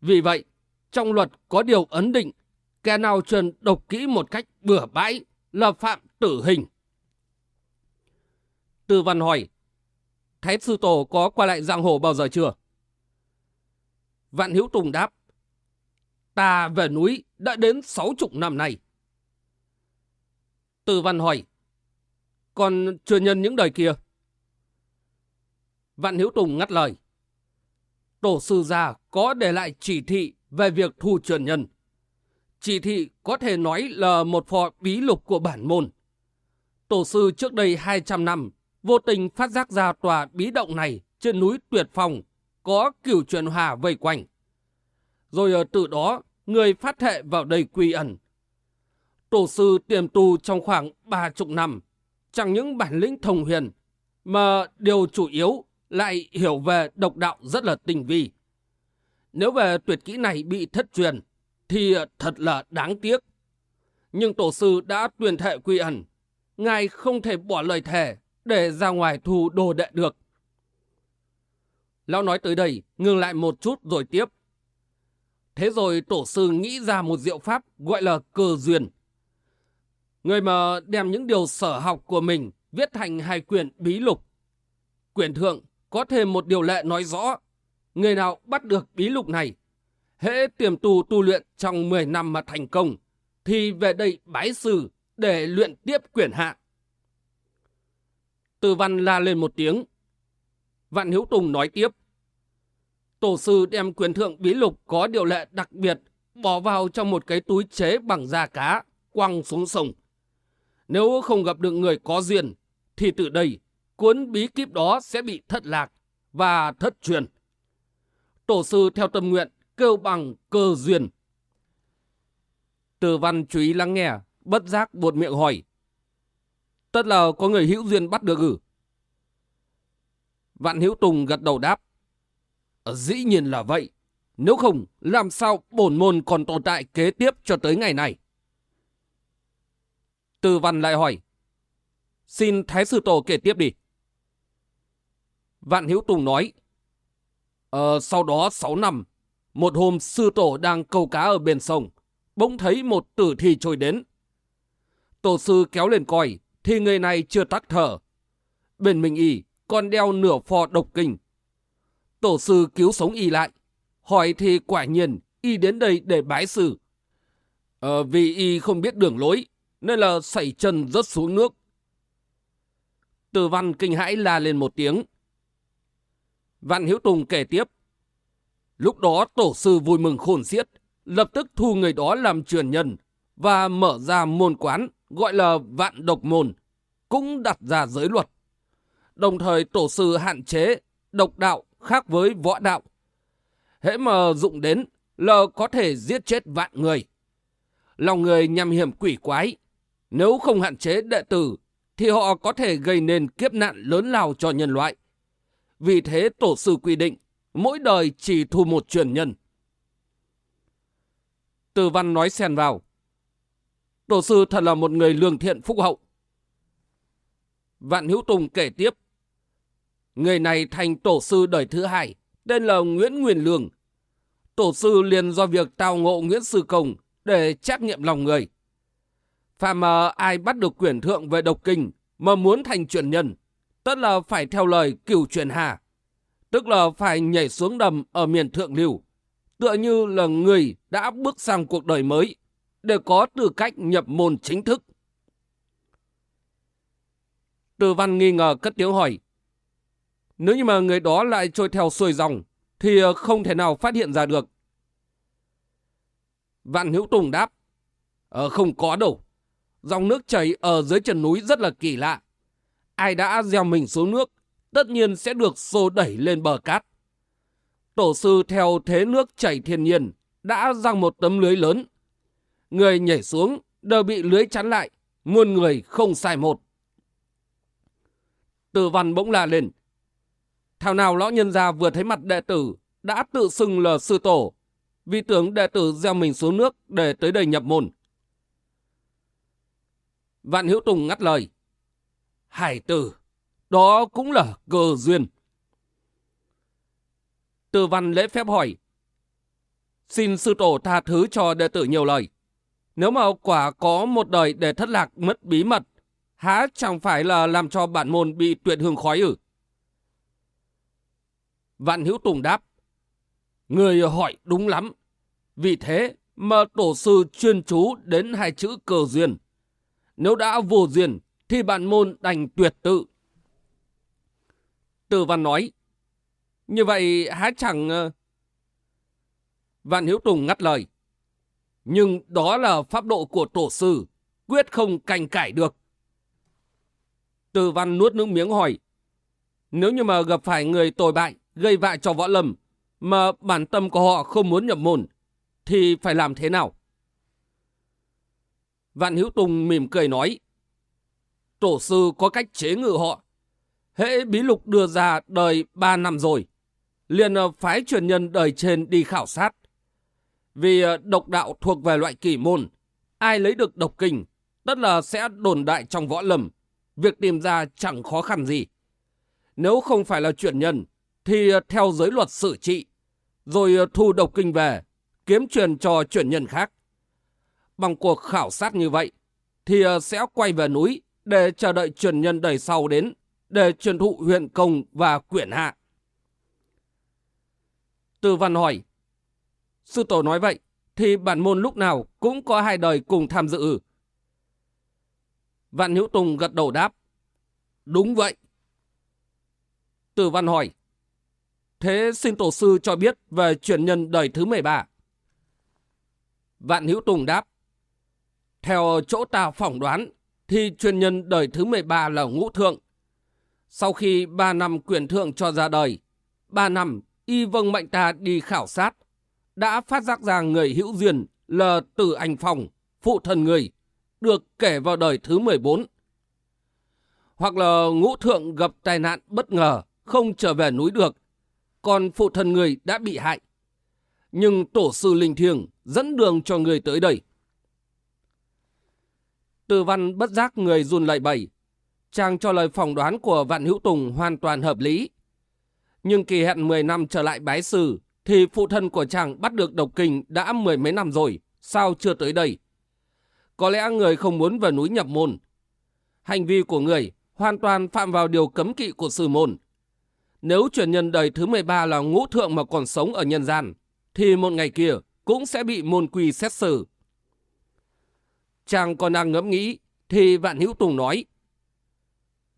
Vì vậy, trong luật có điều ấn định, kẻ nào truyền độc kỹ một cách bừa bãi là phạm tử hình. Tư văn hỏi, Thái sư tổ có qua lại giang hồ bao giờ chưa? Vạn Hiếu Tùng đáp, ta về núi đã đến sáu chục năm nay. Tư văn hỏi, còn chưa nhân những đời kia? Vạn Hiếu Tùng ngắt lời, tổ sư gia có để lại chỉ thị về việc thu truyền nhân. Chỉ thị có thể nói là một phò bí lục của bản môn. Tổ sư trước đây 200 năm vô tình phát giác ra tòa bí động này trên núi Tuyệt Phong có cửu truyền hòa vây quanh. Rồi ở từ đó, người phát thệ vào đây quy ẩn. Tổ sư tiềm tu trong khoảng ba chục năm, chẳng những bản lĩnh thông huyền, mà điều chủ yếu lại hiểu về độc đạo rất là tinh vi. Nếu về tuyệt kỹ này bị thất truyền, thì ờ, thật là đáng tiếc. Nhưng tổ sư đã tuyên thệ quy ẩn, ngài không thể bỏ lời thề để ra ngoài thu đồ đệ được. Lão nói tới đây, ngừng lại một chút rồi tiếp. Thế rồi tổ sư nghĩ ra một diệu pháp gọi là cơ duyên. Người mà đem những điều sở học của mình viết thành hai quyển bí lục. Quyển thượng có thêm một điều lệ nói rõ, người nào bắt được bí lục này, hễ tiềm tu tu luyện trong 10 năm mà thành công, thì về đây bái sư để luyện tiếp quyển hạ. Từ văn la lên một tiếng. Vạn Hiếu Tùng nói tiếp. Tổ sư đem quyền thượng bí lục có điều lệ đặc biệt bỏ vào trong một cái túi chế bằng da cá, quăng xuống sông. Nếu không gặp được người có duyên, thì từ đây cuốn bí kíp đó sẽ bị thất lạc và thất truyền. Tổ sư theo tâm nguyện kêu bằng cơ duyên. Từ văn chú ý lắng nghe, bất giác buột miệng hỏi. Tất là có người hữu duyên bắt được ử. Vạn Hiếu Tùng gật đầu đáp. Dĩ nhiên là vậy. Nếu không, làm sao bổn môn còn tồn tại kế tiếp cho tới ngày này? Từ văn lại hỏi. Xin Thái Sư Tổ kể tiếp đi. Vạn Hiếu Tùng nói. Ờ, sau đó 6 năm, một hôm sư tổ đang câu cá ở bên sông, bỗng thấy một tử thi trôi đến. Tổ sư kéo lên coi, thì người này chưa tắt thở. Bên mình y còn đeo nửa phò độc kinh. Tổ sư cứu sống y lại. Hỏi thì quả nhiên y đến đây để bái sư. Ờ, vì y không biết đường lối, nên là sảy chân rớt xuống nước. Từ văn kinh hãi la lên một tiếng. Văn Hiếu Tùng kể tiếp. Lúc đó tổ sư vui mừng khôn xiết, lập tức thu người đó làm truyền nhân và mở ra môn quán gọi là vạn độc môn, cũng đặt ra giới luật. Đồng thời tổ sư hạn chế độc đạo khác với võ đạo. Hễ mà dụng đến là có thể giết chết vạn người. Lòng người nhằm hiểm quỷ quái. Nếu không hạn chế đệ tử thì họ có thể gây nên kiếp nạn lớn lao cho nhân loại. Vì thế tổ sư quy định mỗi đời chỉ thu một truyền nhân. Từ văn nói xen vào. Tổ sư thật là một người lương thiện phúc hậu. Vạn Hữu Tùng kể tiếp. Người này thành tổ sư đời thứ hai, tên là Nguyễn Nguyên Lương. Tổ sư liền do việc tao ngộ Nguyễn Sư Công để trách nghiệm lòng người. Phạm mà ai bắt được quyển thượng về độc kinh mà muốn thành truyền nhân, tất là phải theo lời cửu truyền hà, tức là phải nhảy xuống đầm ở miền thượng lưu, tựa như là người đã bước sang cuộc đời mới để có tư cách nhập môn chính thức. Từ văn nghi ngờ cất tiếng hỏi. Nếu như mà người đó lại trôi theo xuôi dòng, thì không thể nào phát hiện ra được. Vạn Hữu Tùng đáp. Ờ, không có đâu. Dòng nước chảy ở dưới chân núi rất là kỳ lạ. Ai đã gieo mình xuống nước, tất nhiên sẽ được xô đẩy lên bờ cát. Tổ sư theo thế nước chảy thiên nhiên, đã răng một tấm lưới lớn người nhảy xuống đều bị lưới chắn lại, muôn người không sai một. Từ văn bỗng la lên. Thảo nào lão nhân gia vừa thấy mặt đệ tử đã tự xưng là sư tổ, vì tưởng đệ tử gieo mình xuống nước để tới đây nhập môn. Vạn Hiếu Tùng ngắt lời. Hải tử, đó cũng là cơ duyên. Từ văn lễ phép hỏi. Xin sư tổ tha thứ cho đệ tử nhiều lời. Nếu mà quả có một đời để thất lạc mất bí mật, há chẳng phải là làm cho bản môn bị tuyệt hương khói ử? Vạn Hữu Tùng đáp. Người hỏi đúng lắm. Vì thế mà tổ sư chuyên chú đến hai chữ cờ duyên. Nếu đã vô duyên thì bản môn đành tuyệt tự. Từ văn nói. Như vậy há chẳng... Ờ, Vạn Hiếu Tùng ngắt lời. Nhưng đó là pháp độ của tổ sư, quyết không canh cải được. Từ văn nuốt nước miếng hỏi. Nếu như mà gặp phải người tồi bại, gây vạ cho võ lâm, mà bản tâm của họ không muốn nhập môn, thì phải làm thế nào? Vạn Hiếu Tùng mỉm cười nói. Tổ sư có cách chế ngự họ. Hễ bí lục đưa ra đời 3 năm rồi, liền ờ, phái truyền nhân đời trên đi khảo sát. Vì ờ, độc đạo thuộc về loại kỳ môn, ai lấy được độc kinh, tất là sẽ đồn đại trong võ lâm. Việc tìm ra chẳng khó khăn gì. Nếu không phải là truyền nhân, thì ờ, theo giới luật xử trị, rồi thu độc kinh về, kiếm truyền cho truyền nhân khác. Bằng cuộc khảo sát như vậy, thì sẽ quay về núi để chờ đợi truyền nhân đời sau đến, để truyền thụ huyện công và quyển hạ. Từ văn hỏi, sư tổ nói vậy, thì bản môn lúc nào cũng có hai đời cùng tham dự. Vạn Hữu Tùng gật đầu đáp, đúng vậy. Từ văn hỏi, thế xin tổ sư cho biết về truyền nhân đời thứ 13. Vạn Hữu Tùng đáp, theo chỗ ta phỏng đoán, thì truyền nhân đời thứ 13 là ngũ thượng. Sau khi ba năm quyền thượng cho ra đời, ba năm y vâng mệnh ta đi khảo sát, đã phát giác ra người hữu duyên là Tử Anh Phong, phụ thân người, được kể vào đời thứ 14. Hoặc là ngũ thượng gặp tai nạn bất ngờ, không trở về núi được, còn phụ thân người đã bị hại. Nhưng tổ sư Linh Thiêng dẫn đường cho người tới đây. Từ văn bất giác người run lẩy bẩy. Chàng cho lời phỏng đoán của Vạn Hữu Tùng hoàn toàn hợp lý. Nhưng kỳ hẹn 10 năm trở lại bái sư, thì phụ thân của chàng bắt được độc kinh đã mười mấy năm rồi, sao chưa tới đây? Có lẽ người không muốn vào núi nhập môn. Hành vi của người hoàn toàn phạm vào điều cấm kỵ của sư môn. Nếu truyền nhân đời thứ 13 là ngũ thượng mà còn sống ở nhân gian, thì một ngày kia cũng sẽ bị môn quy xét xử. Chàng còn đang ngẫm nghĩ, thì Vạn Hữu Tùng nói,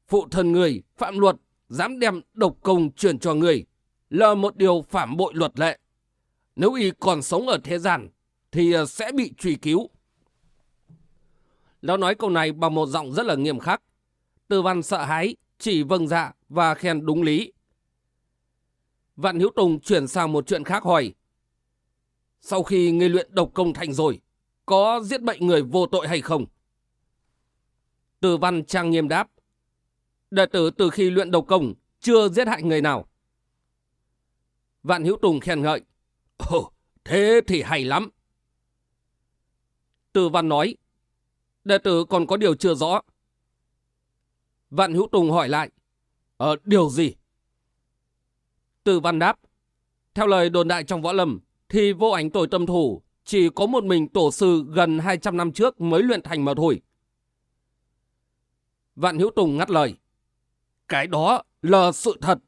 Phụ thân người, phạm luật, dám đem độc công truyền cho người, là một điều phạm bội luật lệ. Nếu y còn sống ở thế gian, thì ờ, sẽ bị truy cứu. Lão nói câu này bằng một giọng rất là nghiêm khắc. Tư văn sợ hãi, chỉ vâng dạ và khen đúng lý. Vạn Hiếu Tùng chuyển sang một chuyện khác hỏi. Sau khi ngươi luyện độc công thành rồi, có giết bệnh người vô tội hay không? Từ văn trang nghiêm đáp. Đệ tử từ khi luyện độc công chưa giết hại người nào. Vạn Hiếu Tùng khen ngợi. Ồ, thế thì hay lắm. Từ văn nói. Đệ tử còn có điều chưa rõ. Vạn Hữu Tùng hỏi lại. Ờ, điều gì? Từ văn đáp. Theo lời đồn đại trong võ lâm, thì vô ảnh tội tâm thủ chỉ có một mình tổ sư gần 200 năm trước mới luyện thành mà thôi. Vạn Hữu Tùng ngắt lời. Cái đó là sự thật.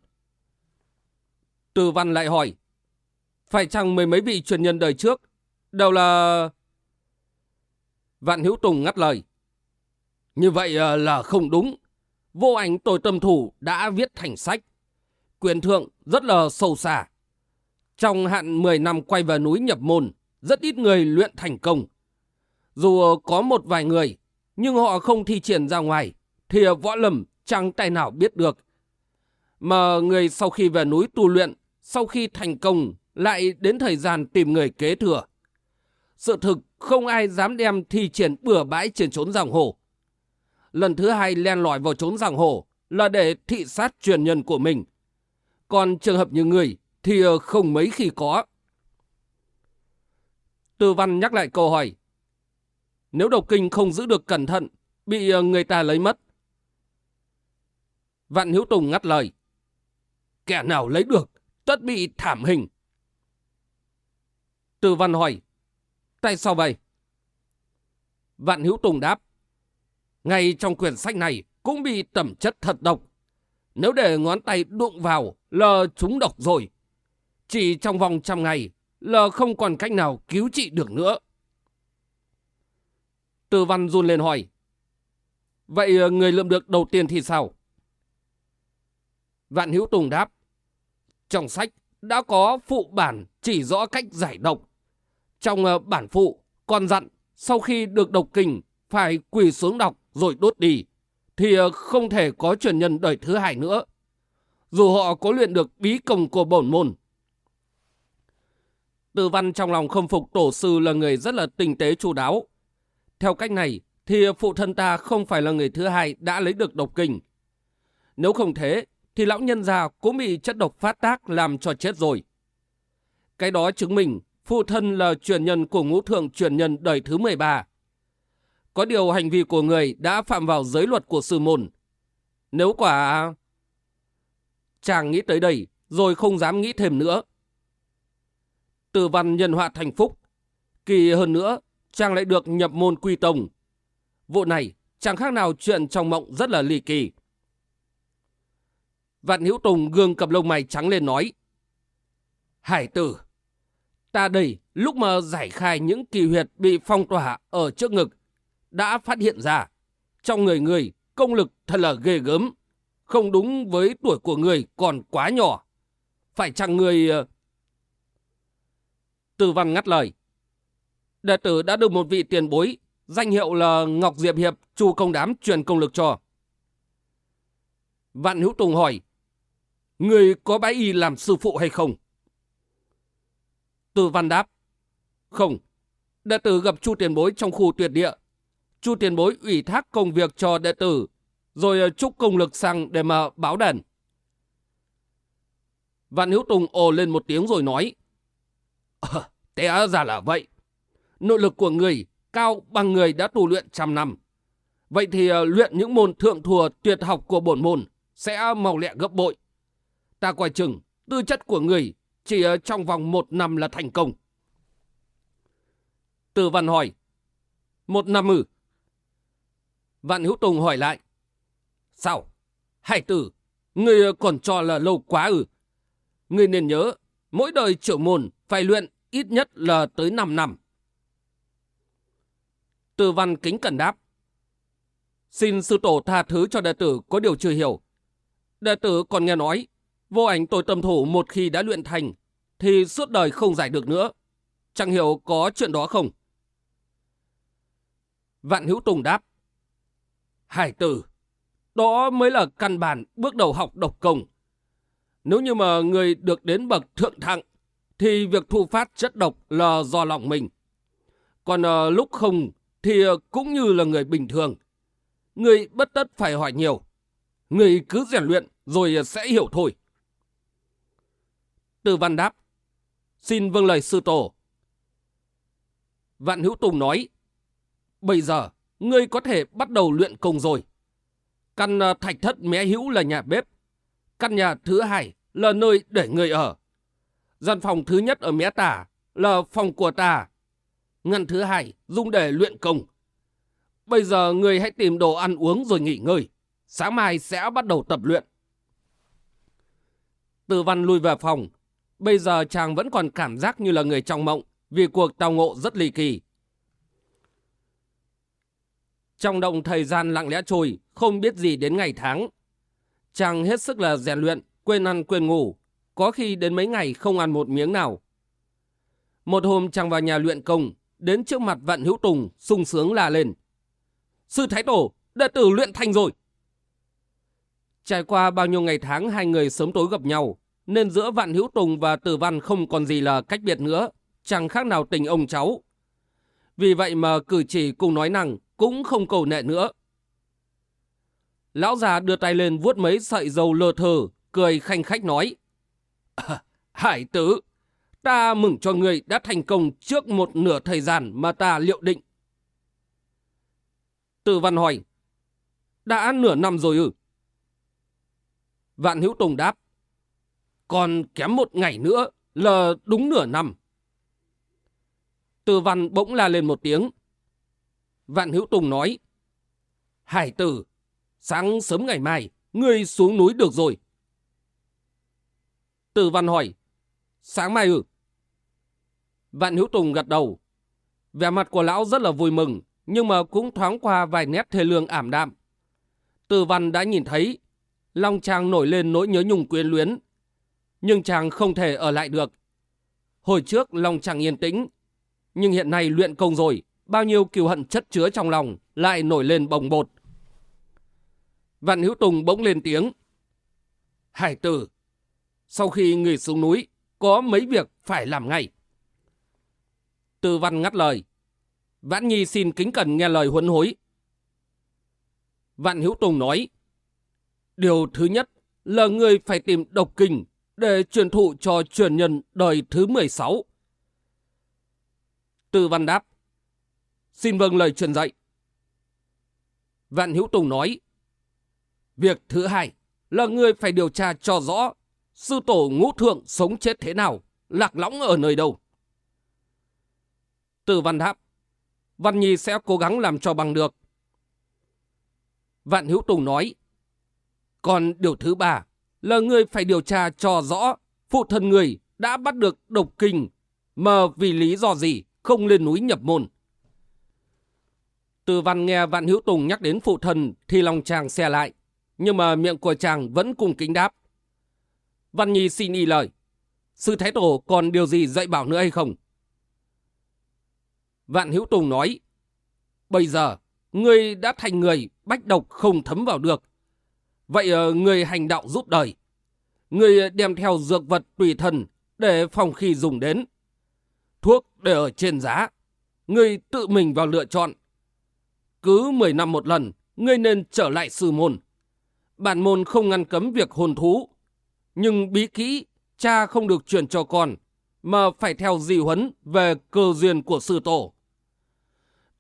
Từ văn lại hỏi. Phải chăng mười mấy vị truyền nhân đời trước đều là... Vạn Hữu Tùng ngắt lời. Như vậy ờ, là không đúng. Vô ảnh tội tâm thủ đã viết thành sách. Quyền thượng rất là sâu xa. Trong hạn 10 năm quay về núi nhập môn, rất ít người luyện thành công. Dù có một vài người, nhưng họ không thi triển ra ngoài, thì võ lầm chẳng tài nào biết được. Mà người sau khi về núi tu luyện, sau khi thành công, lại đến thời gian tìm người kế thừa. Sự thực không ai dám đem thi triển bừa bãi trên trốn giang hồ. Lần thứ hai len lỏi vào trốn giang hồ, là để thị sát truyền nhân của mình. Còn trường hợp như người thì không mấy khi có. Tư văn nhắc lại câu hỏi. Nếu độc kinh không giữ được cẩn thận, bị người ta lấy mất. Vạn Hiếu Tùng ngắt lời. Kẻ nào lấy được, tất bị thảm hình. Từ văn hỏi. Tại sao vậy? Vạn Hiếu Tùng đáp. Ngay trong quyển sách này cũng bị tẩm chất thật độc. Nếu để ngón tay đụng vào lờ chúng độc rồi. Chỉ trong vòng trăm ngày lờ không còn cách nào cứu trị được nữa. Từ văn run lên hỏi. Vậy ờ, người lượm được đầu tiên thì sao? Vạn Hữu Tùng đáp. Trong sách đã có phụ bản chỉ rõ cách giải độc. Trong ờ, bản phụ còn dặn sau khi được độc kình phải quỳ xuống đọc rồi đốt đi, thì ờ, không thể có truyền nhân đời thứ hai nữa. Dù họ có luyện được bí công của bổn môn. Từ văn trong lòng không phục tổ sư là người rất là tinh tế chu đáo. Theo cách này thì phụ thân ta không phải là người thứ hai đã lấy được độc kình. Nếu không thế thì lão nhân già cũng bị chất độc phát tác làm cho chết rồi. Cái đó chứng minh phụ thân là truyền nhân của ngũ thượng truyền nhân đời thứ 13. Có điều hành vi của người đã phạm vào giới luật của sư môn. Nếu quả... Chàng nghĩ tới đây, rồi không dám nghĩ thêm nữa. Từ văn nhân họa thành phúc. Kỳ hơn nữa, chàng lại được nhập môn quy tông. Vụ này chẳng khác nào chuyện trong mộng rất là ly kỳ. Vạn Hữu Tùng gương cặp lông mày trắng lên nói. Hải tử, ta đây lúc mà giải khai những kỳ huyệt bị phong tỏa ở trước ngực, đã phát hiện ra trong người người công lực thật là ghê gớm, không đúng với tuổi của người còn quá nhỏ. Phải chăng người... Ờ? Từ văn ngắt lời. Đệ tử đã được một vị tiền bối, danh hiệu là Ngọc Diệp Hiệp, chu công đám truyền công lực cho. Vạn Hữu Tùng hỏi, Người có bái y làm sư phụ hay không? Từ văn đáp, Không, đệ tử gặp chu tiền bối trong khu tuyệt địa. Chu tiền bối ủy thác công việc cho đệ tử, rồi ờ, chúc công lực sang để mà báo đền. Vạn Hiếu Tùng ồ lên một tiếng rồi nói, à, Té ra là vậy. Nội lực của người cao bằng người đã tu luyện trăm năm. Vậy thì ờ, luyện những môn thượng thừa tuyệt học của bổn môn sẽ màu lẹ gấp bội. Ta coi chừng, tư chất của người chỉ ở trong vòng một năm là thành công. Từ văn hỏi, một năm ư? Vạn Hữu Tùng hỏi lại, sao? Hải tử, người còn cho là lâu quá ư? Người nên nhớ, mỗi đời trưởng môn phải luyện ít nhất là tới 5 năm. Từ văn kính cẩn đáp. Xin sư tổ tha thứ cho đệ tử có điều chưa hiểu. Đệ tử còn nghe nói, vô ảnh tôi tâm thủ một khi đã luyện thành, thì suốt đời không giải được nữa. Chẳng hiểu có chuyện đó không? Vạn Hữu Tùng đáp. Hải tử, đó mới là căn bản bước đầu học độc công. Nếu như mà người được đến bậc thượng thặng, thì việc thu phát chất độc là do lòng mình. Còn uh, lúc không thì cũng như là người bình thường. Người bất tất phải hỏi nhiều. Người cứ rèn luyện rồi sẽ hiểu thôi. Từ văn đáp. Xin vâng lời sư tổ. Vạn Hữu Tùng nói. Bây giờ, ngươi có thể bắt đầu luyện công rồi. Căn à, thạch thất mé hữu là nhà bếp. Căn nhà thứ hai là nơi để người ở. Gian phòng thứ nhất ở mé tả là phòng của ta. Ngăn thứ hai dùng để luyện công. Bây giờ người hãy tìm đồ ăn uống rồi nghỉ ngơi. Sáng mai sẽ bắt đầu tập luyện. Từ văn lui về phòng. Bây giờ chàng vẫn còn cảm giác như là người trong mộng vì cuộc tàu ngộ rất ly kỳ. Trong động thời gian lặng lẽ trôi, không biết gì đến ngày tháng. Chàng hết sức là rèn luyện, quên ăn quên ngủ, có khi đến mấy ngày không ăn một miếng nào. Một hôm chàng vào nhà luyện công, đến trước mặt Vạn Hữu Tùng, sung sướng la lên. Sư Thái Tổ, đệ tử luyện thành rồi. Trải qua bao nhiêu ngày tháng hai người sớm tối gặp nhau, nên giữa Vạn Hữu Tùng và Tử Văn không còn gì là cách biệt nữa, chẳng khác nào tình ông cháu. Vì vậy mà cử chỉ cùng nói năng cũng không cầu nệ nữa. Lão già đưa tay lên vuốt mấy sợi dầu lơ thờ, cười khanh khách nói. À, [laughs] hải tử, ta mừng cho người đã thành công trước một nửa thời gian mà ta liệu định. Từ văn hỏi, đã nửa năm rồi ư? Vạn Hữu Tùng đáp, còn kém một ngày nữa là đúng nửa năm. Từ văn bỗng la lên một tiếng. Vạn Hữu Tùng nói, Hải tử, sáng sớm ngày mai, ngươi xuống núi được rồi. Từ văn hỏi, sáng mai ư? Vạn Hữu Tùng gật đầu. Vẻ mặt của lão rất là vui mừng, nhưng mà cũng thoáng qua vài nét thê lương ảm đạm. Từ văn đã nhìn thấy, Long Trang nổi lên nỗi nhớ nhung quyến luyến. Nhưng chàng không thể ở lại được. Hồi trước lòng chàng yên tĩnh, nhưng hiện nay luyện công rồi, bao nhiêu kiều hận chất chứa trong lòng lại nổi lên bồng bột. Vạn Hữu Tùng bỗng lên tiếng. Hải tử, sau khi người xuống núi, có mấy việc phải làm ngay. Tư văn ngắt lời. Vãn Nhi xin kính cẩn nghe lời huấn hối. Vạn Hữu Tùng nói. Điều thứ nhất là người phải tìm độc kinh để truyền thụ cho truyền nhân đời thứ 16. Từ văn đáp. Xin vâng lời truyền dạy. Vạn Hữu Tùng nói. Việc thứ hai là người phải điều tra cho rõ sư tổ ngũ thượng sống chết thế nào, lạc lõng ở nơi đâu. Từ văn đáp. Văn Nhi sẽ cố gắng làm cho bằng được. Vạn Hữu Tùng nói. Còn điều thứ ba là người phải điều tra cho rõ phụ thân người đã bắt được độc kinh mà vì lý do gì không lên núi nhập môn. Từ văn nghe Vạn Hữu Tùng nhắc đến phụ thân thì lòng chàng xe lại, nhưng mà miệng của chàng vẫn cùng kính đáp. Văn Nhi xin y lời. Sư Thái Tổ còn điều gì dạy bảo nữa hay không? Vạn Hữu Tùng nói, Bây giờ, ngươi đã thành người bách độc không thấm vào được. Vậy ờ, người hành đạo giúp đời. Người đem theo dược vật tùy thân để phòng khi dùng đến. Thuốc để ở trên giá. Người tự mình vào lựa chọn. Cứ 10 năm một lần, ngươi nên trở lại sư môn. Bản môn không ngăn cấm việc hồn thú. Nhưng bí kỹ, cha không được truyền cho con, mà phải theo di huấn về cơ duyên của sư tổ.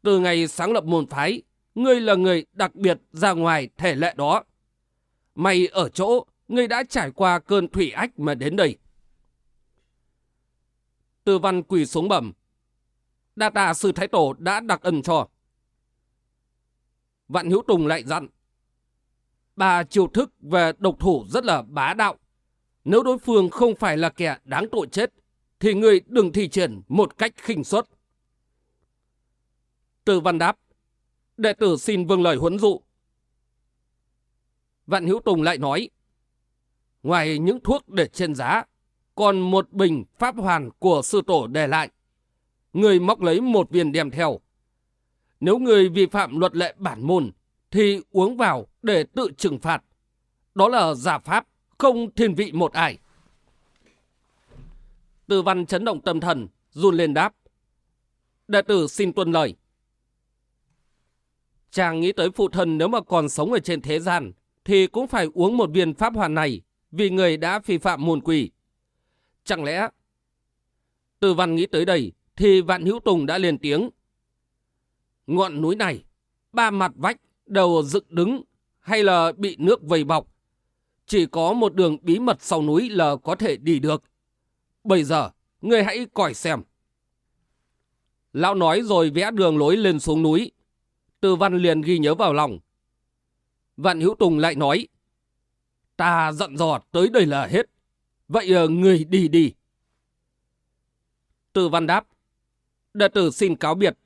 Từ ngày sáng lập môn phái, ngươi là người đặc biệt ra ngoài thể lệ đó. May ở chỗ, ngươi đã trải qua cơn thủy ách mà đến đây. Tư văn quỳ xuống bẩm. Đa tạ sư thái tổ đã đặc ân cho. Vạn hữu tùng lại dặn. Bà chiêu thức về độc thủ rất là bá đạo. Nếu đối phương không phải là kẻ đáng tội chết, thì người đừng thi triển một cách khinh suất. Từ văn đáp. Đệ tử xin vâng lời huấn dụ. Vạn Hữu Tùng lại nói. Ngoài những thuốc để trên giá, còn một bình pháp hoàn của sư tổ để lại. Người móc lấy một viên đem theo. Nếu người vi phạm luật lệ bản môn, thì uống vào để tự trừng phạt. Đó là giả pháp, không thiên vị một ai. Từ văn chấn động tâm thần, run lên đáp. Đệ tử xin tuân lời. Chàng nghĩ tới phụ thân nếu mà còn sống ở trên thế gian, thì cũng phải uống một viên pháp hoàn này, vì người đã vi phạm môn quỷ. Chẳng lẽ... Từ văn nghĩ tới đây, thì Vạn Hữu Tùng đã lên tiếng. Ngọn núi này, ba mặt vách đều dựng đứng hay là bị nước vây bọc. Chỉ có một đường bí mật sau núi là có thể đi được. Bây giờ, người hãy còi xem. Lão nói rồi vẽ đường lối lên xuống núi, Từ Văn liền ghi nhớ vào lòng. Vạn Hữu Tùng lại nói, ta dặn dò tới đây là hết. Vậy ờ, người đi đi. Từ Văn đáp, đệ tử xin cáo biệt.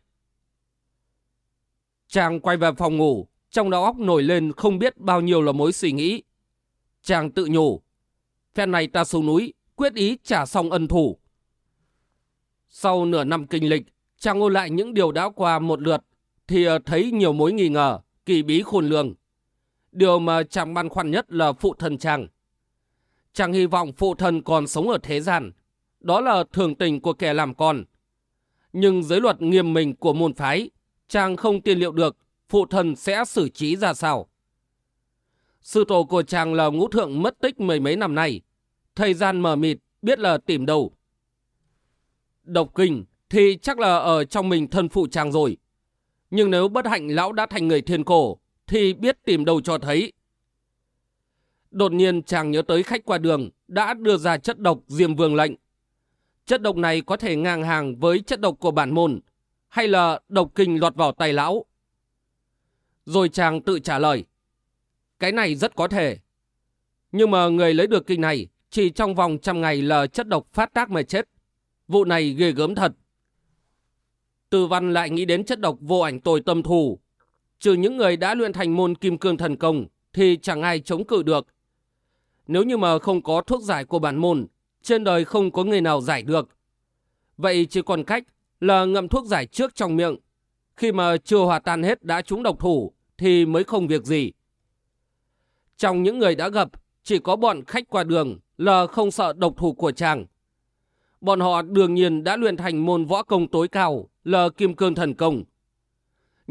Chàng quay về phòng ngủ, trong đầu óc nổi lên không biết bao nhiêu là mối suy nghĩ. Chàng tự nhủ, phen này ta xuống núi, quyết ý trả xong ân thủ. Sau nửa năm kinh lịch, chàng ôn lại những điều đã qua một lượt, thì ờ, thấy nhiều mối nghi ngờ, kỳ bí khôn lường. Điều mà chàng băn khoăn nhất là phụ thân chàng. Chàng hy vọng phụ thân còn sống ở thế gian. Đó là thường tình của kẻ làm con. Nhưng giới luật nghiêm minh của môn phái, chàng không tiên liệu được phụ thân sẽ xử trí ra sao. Sư tổ của chàng là ngũ thượng mất tích mười mấy năm nay. Thời gian mờ mịt, biết là tìm đâu. Độc kinh thì chắc là ở trong mình thân phụ chàng rồi. Nhưng nếu bất hạnh lão đã thành người thiên cổ, thì biết tìm đâu cho thấy. Đột nhiên chàng nhớ tới khách qua đường đã đưa ra chất độc diêm vương lệnh. Chất độc này có thể ngang hàng với chất độc của bản môn, hay là độc kinh lọt vào tay lão. Rồi chàng tự trả lời. Cái này rất có thể. Nhưng mà người lấy được kinh này chỉ trong vòng trăm ngày là chất độc phát tác mà chết. Vụ này ghê gớm thật. tư văn lại nghĩ đến chất độc vô ảnh tồi tâm thù. Trừ những người đã luyện thành môn kim cương thần công thì chẳng ai chống cự được. Nếu như mà không có thuốc giải của bản môn, trên đời không có người nào giải được. Vậy chỉ còn cách là ngậm thuốc giải trước trong miệng. Khi mà chưa hòa tan hết đã trúng độc thủ thì mới không việc gì. Trong những người đã gặp, chỉ có bọn khách qua đường là không sợ độc thủ của chàng. Bọn họ đương nhiên đã luyện thành môn võ công tối cao là kim cương thần công.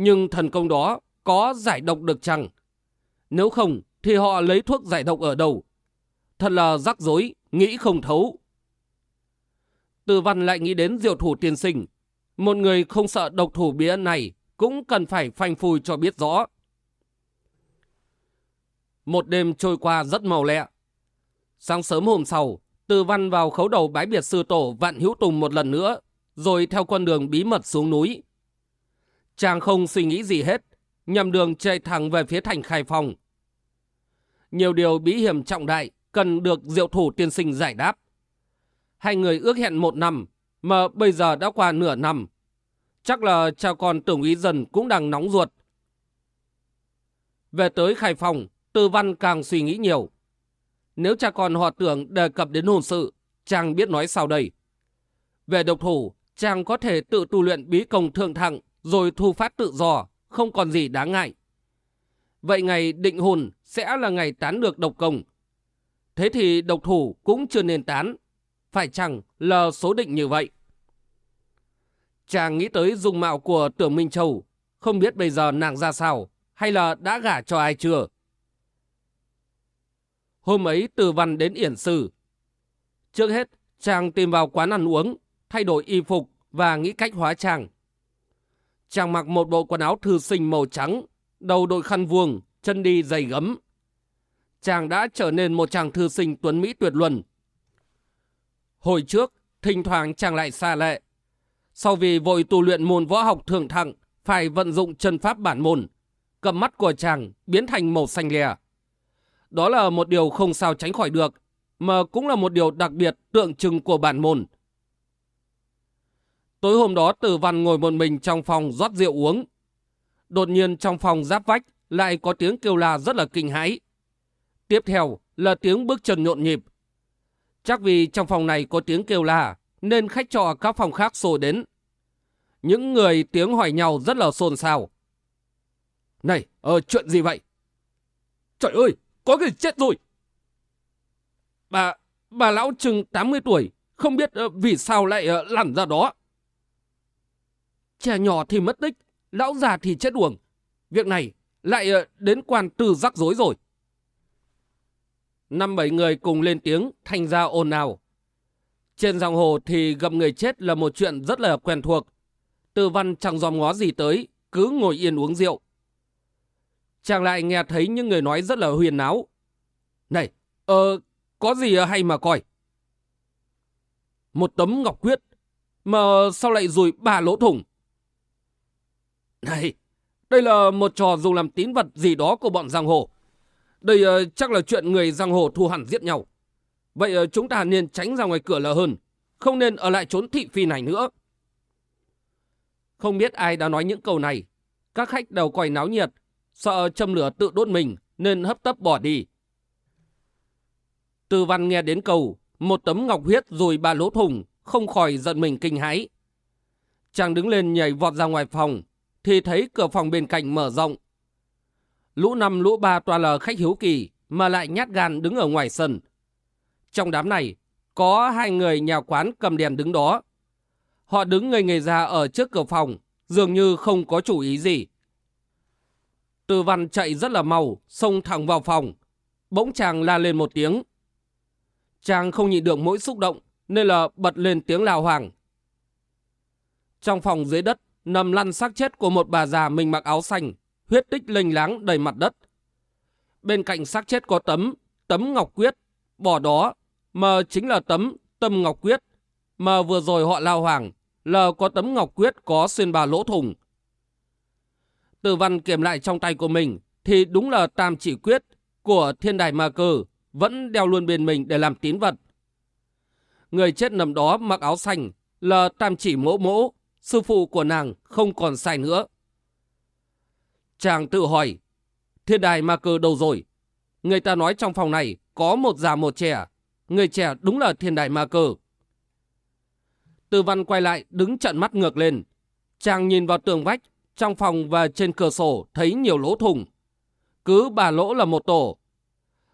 Nhưng thần công đó có giải độc được chăng? Nếu không thì họ lấy thuốc giải độc ở đâu? Thật là rắc rối, nghĩ không thấu. Từ văn lại nghĩ đến diệu thủ tiên sinh. Một người không sợ độc thủ bí ẩn này cũng cần phải phanh phui cho biết rõ. Một đêm trôi qua rất màu lẹ. Sáng sớm hôm sau, Từ Văn vào khấu đầu bái biệt sư tổ Vạn Hữu Tùng một lần nữa, rồi theo con đường bí mật xuống núi. Chàng không suy nghĩ gì hết, nhằm đường chạy thẳng về phía thành Khai Phong. Nhiều điều bí hiểm trọng đại cần được diệu thủ tiên sinh giải đáp. Hai người ước hẹn một năm, mà bây giờ đã qua nửa năm. Chắc là cha con tưởng ý dần cũng đang nóng ruột. Về tới Khai Phong, Tư Văn càng suy nghĩ nhiều. Nếu cha con họ tưởng đề cập đến hồn sự, chàng biết nói sau đây. Về độc thủ, chàng có thể tự tu luyện bí công thượng thặng rồi thu phát tự do, không còn gì đáng ngại. Vậy ngày định hồn sẽ là ngày tán được độc công. Thế thì độc thủ cũng chưa nên tán. Phải chăng là số định như vậy? Chàng nghĩ tới dung mạo của tưởng Minh Châu. Không biết bây giờ nàng ra sao, hay là đã gả cho ai chưa? Hôm ấy từ văn đến Yển Sư. Trước hết, chàng tìm vào quán ăn uống, thay đổi y phục và nghĩ cách hóa trang. Chàng mặc một bộ quần áo thư sinh màu trắng, đầu đội khăn vuông, chân đi giày gấm. Chàng đã trở nên một chàng thư sinh tuấn Mỹ tuyệt luân. Hồi trước, thỉnh thoảng chàng lại xa lệ. Sau vì vội tu luyện môn võ học thượng thặng, phải vận dụng chân pháp bản môn, cầm mắt của chàng biến thành màu xanh lè. Đó là một điều không sao tránh khỏi được, mà cũng là một điều đặc biệt tượng trưng của bản môn. Tối hôm đó Tử Văn ngồi một mình trong phòng rót rượu uống. Đột nhiên trong phòng giáp vách lại có tiếng kêu la rất là kinh hãi. Tiếp theo là tiếng bước chân nhộn nhịp. Chắc vì trong phòng này có tiếng kêu la nên khách trọ các phòng khác xô đến. Những người tiếng hỏi nhau rất là xôn xao. Này, ờ, chuyện gì vậy? Trời ơi, có người chết rồi. Bà, bà lão chừng 80 tuổi, không biết uh, vì sao lại uh, lăn ra đó. Trẻ nhỏ thì mất tích, lão già thì chết uổng. Việc này lại ờ, đến quan tư rắc rối rồi. Năm bảy người cùng lên tiếng, thành ra ồn ào. Trên dòng hồ thì gặp người chết là một chuyện rất là quen thuộc. Tư văn chẳng dòm ngó gì tới, cứ ngồi yên uống rượu. Chàng lại nghe thấy những người nói rất là huyền náo. Này, ờ, có gì hay mà coi. Một tấm ngọc quyết, mà sao lại rùi ba lỗ thủng? Này, đây là một trò dùng làm tín vật gì đó của bọn giang hồ. Đây uh, chắc là chuyện người giang hồ thù hẳn giết nhau. Vậy uh, chúng ta nên tránh ra ngoài cửa là hơn, không nên ở lại trốn thị phi này nữa. Không biết ai đã nói những câu này. Các khách đều coi náo nhiệt, sợ châm lửa tự đốt mình nên hấp tấp bỏ đi. Tư văn nghe đến câu, một tấm ngọc huyết rồi ba lỗ thùng, không khỏi giận mình kinh hãi. Chàng đứng lên nhảy vọt ra ngoài phòng, thì thấy cửa phòng bên cạnh mở rộng. Lũ năm lũ ba toàn là khách hiếu kỳ, mà lại nhát gan đứng ở ngoài sân. Trong đám này, có hai người nhà quán cầm đèn đứng đó. Họ đứng ngây người ra ở trước cửa phòng, dường như không có chủ ý gì. Từ văn chạy rất là mau, xông thẳng vào phòng. Bỗng chàng la lên một tiếng. Chàng không nhịn được mỗi xúc động, nên là bật lên tiếng lao hoàng. Trong phòng dưới đất, nằm lăn xác chết của một bà già mình mặc áo xanh, huyết tích lênh láng đầy mặt đất. Bên cạnh xác chết có tấm, tấm ngọc quyết, bỏ đó, mà chính là tấm tâm ngọc quyết, mà vừa rồi họ lao hoàng, là có tấm ngọc quyết có xuyên bà lỗ thủng. Từ văn kiểm lại trong tay của mình, thì đúng là tam chỉ quyết của thiên đài ma cờ vẫn đeo luôn bên mình để làm tín vật. Người chết nằm đó mặc áo xanh là tam chỉ mỗ mỗ, sư phụ của nàng không còn sai nữa. Chàng tự hỏi, thiên đài ma cơ đâu rồi? Người ta nói trong phòng này có một già một trẻ, người trẻ đúng là thiên đài ma cơ. Từ văn quay lại đứng trận mắt ngược lên. Chàng nhìn vào tường vách, trong phòng và trên cửa sổ thấy nhiều lỗ thủng. Cứ bà lỗ là một tổ.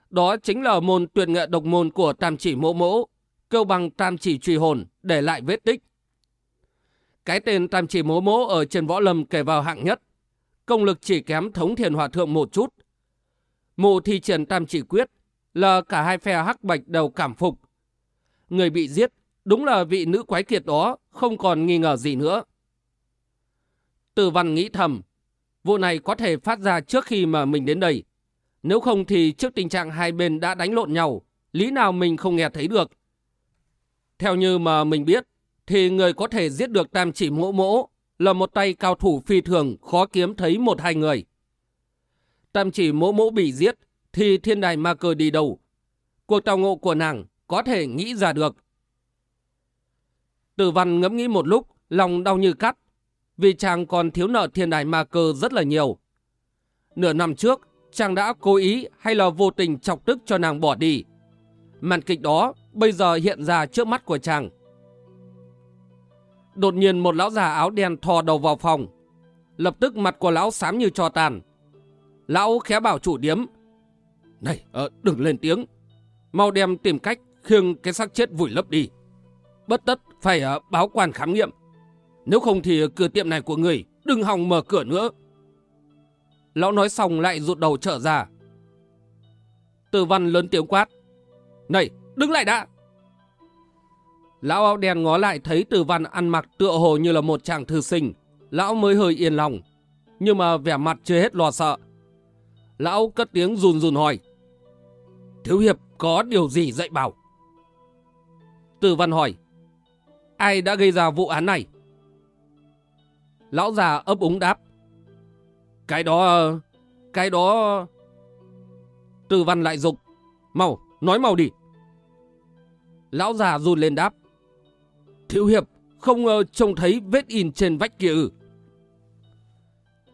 Đó chính là môn tuyệt nghệ độc môn của tam chỉ mỗ mỗ, kêu bằng tam chỉ truy hồn để lại vết tích. Cái tên tam chỉ Mố Mố ở trên võ lâm kể vào hạng nhất. Công lực chỉ kém thống thiền hòa thượng một chút. Mụ thi triển tam chỉ quyết là cả hai phe hắc bạch đều cảm phục. Người bị giết đúng là vị nữ quái kiệt đó không còn nghi ngờ gì nữa. Từ văn nghĩ thầm, vụ này có thể phát ra trước khi mà mình đến đây. Nếu không thì trước tình trạng hai bên đã đánh lộn nhau, lý nào mình không nghe thấy được. Theo như mà mình biết, thì người có thể giết được tam chỉ mỗ mỗ là một tay cao thủ phi thường khó kiếm thấy một hai người. Tam chỉ mỗ mỗ bị giết thì thiên đài ma cơ đi đâu? Cuộc tàu ngộ của nàng có thể nghĩ ra được. Tử văn ngẫm nghĩ một lúc, lòng đau như cắt, vì chàng còn thiếu nợ thiên đài ma cơ rất là nhiều. Nửa năm trước, chàng đã cố ý hay là vô tình chọc tức cho nàng bỏ đi. Màn kịch đó bây giờ hiện ra trước mắt của chàng. Đột nhiên một lão già áo đen thò đầu vào phòng. Lập tức mặt của lão xám như cho tàn. Lão khẽ bảo chủ điếm. Này, ờ, đừng lên tiếng. Mau đem tìm cách khiêng cái xác chết vùi lấp đi. Bất tất phải uh, báo quan khám nghiệm. Nếu không thì cửa tiệm này của người đừng hòng mở cửa nữa. Lão nói xong lại rụt đầu trở ra. Từ văn lớn tiếng quát. Này, đứng lại đã! Lão áo đen ngó lại thấy từ văn ăn mặc tựa hồ như là một chàng thư sinh. Lão mới hơi yên lòng. Nhưng mà vẻ mặt chưa hết lo sợ. Lão cất tiếng run run hỏi. Thiếu hiệp có điều gì dạy bảo? Từ văn hỏi. Ai đã gây ra vụ án này? Lão già ấp úng đáp. Cái đó... Cái đó... Từ văn lại dục. Mau, nói mau đi. Lão già run lên đáp. Thiếu hiệp, không ngờ trông thấy vết in trên vách kia ư.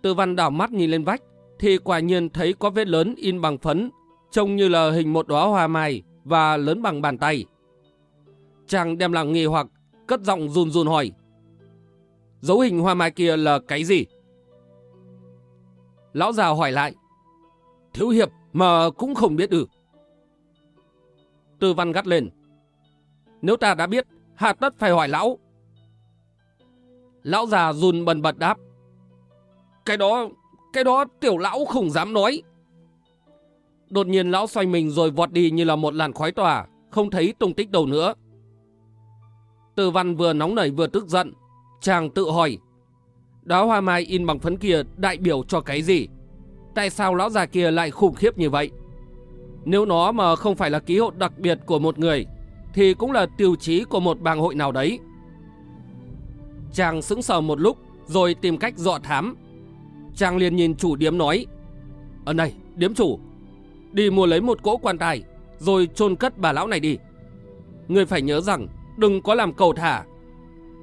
Tư văn đảo mắt nhìn lên vách, thì quả nhiên thấy có vết lớn in bằng phấn, trông như là hình một đóa hoa mai và lớn bằng bàn tay. Chàng đem lòng nghi hoặc, cất giọng run run hỏi. Dấu hình hoa mai kia là cái gì? Lão già hỏi lại. Thiếu hiệp mà cũng không biết ư. Tư văn gắt lên. Nếu ta đã biết, Hà tất phải hỏi lão. Lão già run bần bật đáp. Cái đó, cái đó tiểu lão không dám nói. Đột nhiên lão xoay mình rồi vọt đi như là một làn khói tỏa, không thấy tung tích đâu nữa. Từ văn vừa nóng nảy vừa tức giận. Chàng tự hỏi. Đó hoa mai in bằng phấn kia đại biểu cho cái gì? Tại sao lão già kia lại khủng khiếp như vậy? Nếu nó mà không phải là ký hiệu đặc biệt của một người, thì cũng là tiêu chí của một bang hội nào đấy. Chàng sững sờ một lúc, rồi tìm cách dọ thám. Chàng liền nhìn chủ điếm nói, Ở này, điếm chủ, đi mua lấy một cỗ quan tài, rồi chôn cất bà lão này đi. Người phải nhớ rằng đừng có làm cầu thả.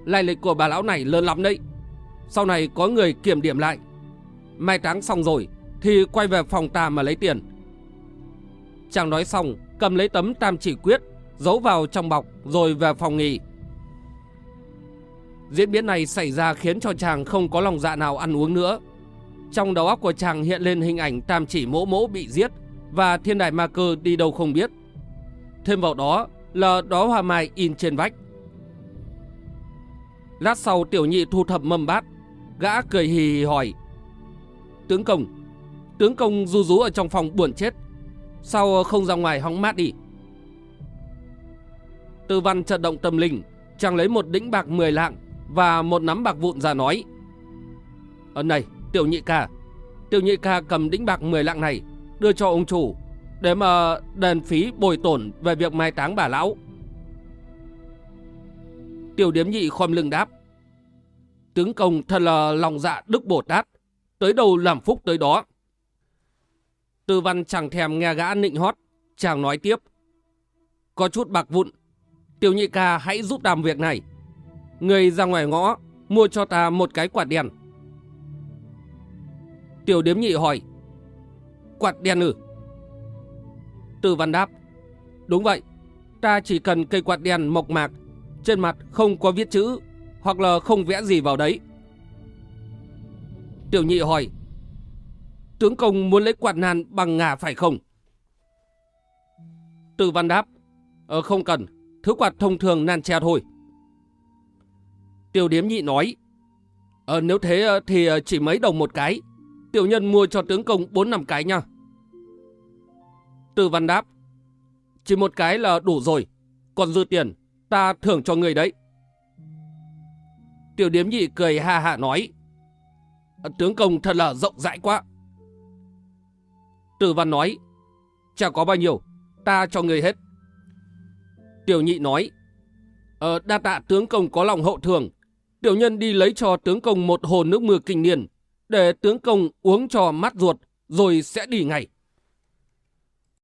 Lai lịch của bà lão này lớn lắm đấy. Sau này có người kiểm điểm lại. Mai táng xong rồi thì quay về phòng ta mà lấy tiền. Chàng nói xong, cầm lấy tấm tam chỉ quyết, giấu vào trong bọc rồi về phòng nghỉ. Diễn biến này xảy ra khiến cho chàng không có lòng dạ nào ăn uống nữa. Trong đầu óc của chàng hiện lên hình ảnh tam chỉ mỗ mỗ bị giết và thiên đại ma cơ đi đâu không biết. Thêm vào đó là đó hoa mai in trên vách. Lát sau tiểu nhị thu thập mâm bát, gã cười hì hì hỏi. Tướng công, Tướng công du rú ở trong phòng buồn chết Sao không ra ngoài hóng mát đi Tư văn trận động tâm linh, Chàng lấy một đĩnh bạc 10 lạng Và một nắm bạc vụn ra nói Ấn này, tiểu nhị ca, Tiểu nhị ca cầm đĩnh bạc 10 lạng này Đưa cho ông chủ Để mà đền phí bồi tổn Về việc mai táng bà lão. Tiểu điếm nhị khom lưng đáp, Tướng công thật là lòng dạ đức Bồ Tát, Tới đâu làm phúc tới đó. Tư văn chẳng thèm nghe gã nịnh hót, Chàng nói tiếp, Có chút bạc vụn Tiểu nhị ca, hãy giúp đàm việc này. Người ra ngoài ngõ, Mua cho ta một cái quạt đèn. Tiểu điếm nhị hỏi, Quạt đèn ư? Tư văn đáp, Đúng vậy, Ta chỉ cần cây quạt đèn mộc mạc, Trên mặt không có viết chữ, Hoặc là không vẽ gì vào đấy. Tiểu nhị hỏi, Tướng công muốn lấy quạt nàn bằng ngà phải không? Tư văn đáp Ờ không cần. Thứ quạt thông thường nan tre thôi. Tiểu điếm nhị nói Ờ nếu thế ờ, thì ờ, chỉ mấy đồng một cái. Tiểu nhân mua cho tướng công 4 năm cái nha. Tư văn đáp, Chỉ một cái là đủ rồi, Còn dư tiền, Ta thưởng cho người đấy. Tiểu điếm nhị cười ha hạ nói ờ, Tướng công thật là rộng rãi quá. Tử văn nói, Chả có bao nhiêu, Ta cho người hết. Tiểu nhị nói Ờ đa tạ tướng công có lòng hậu thường. Tiểu nhân đi lấy cho tướng công một hồ nước mưa kinh niên, Để tướng công uống cho mát ruột, Rồi sẽ đi ngay.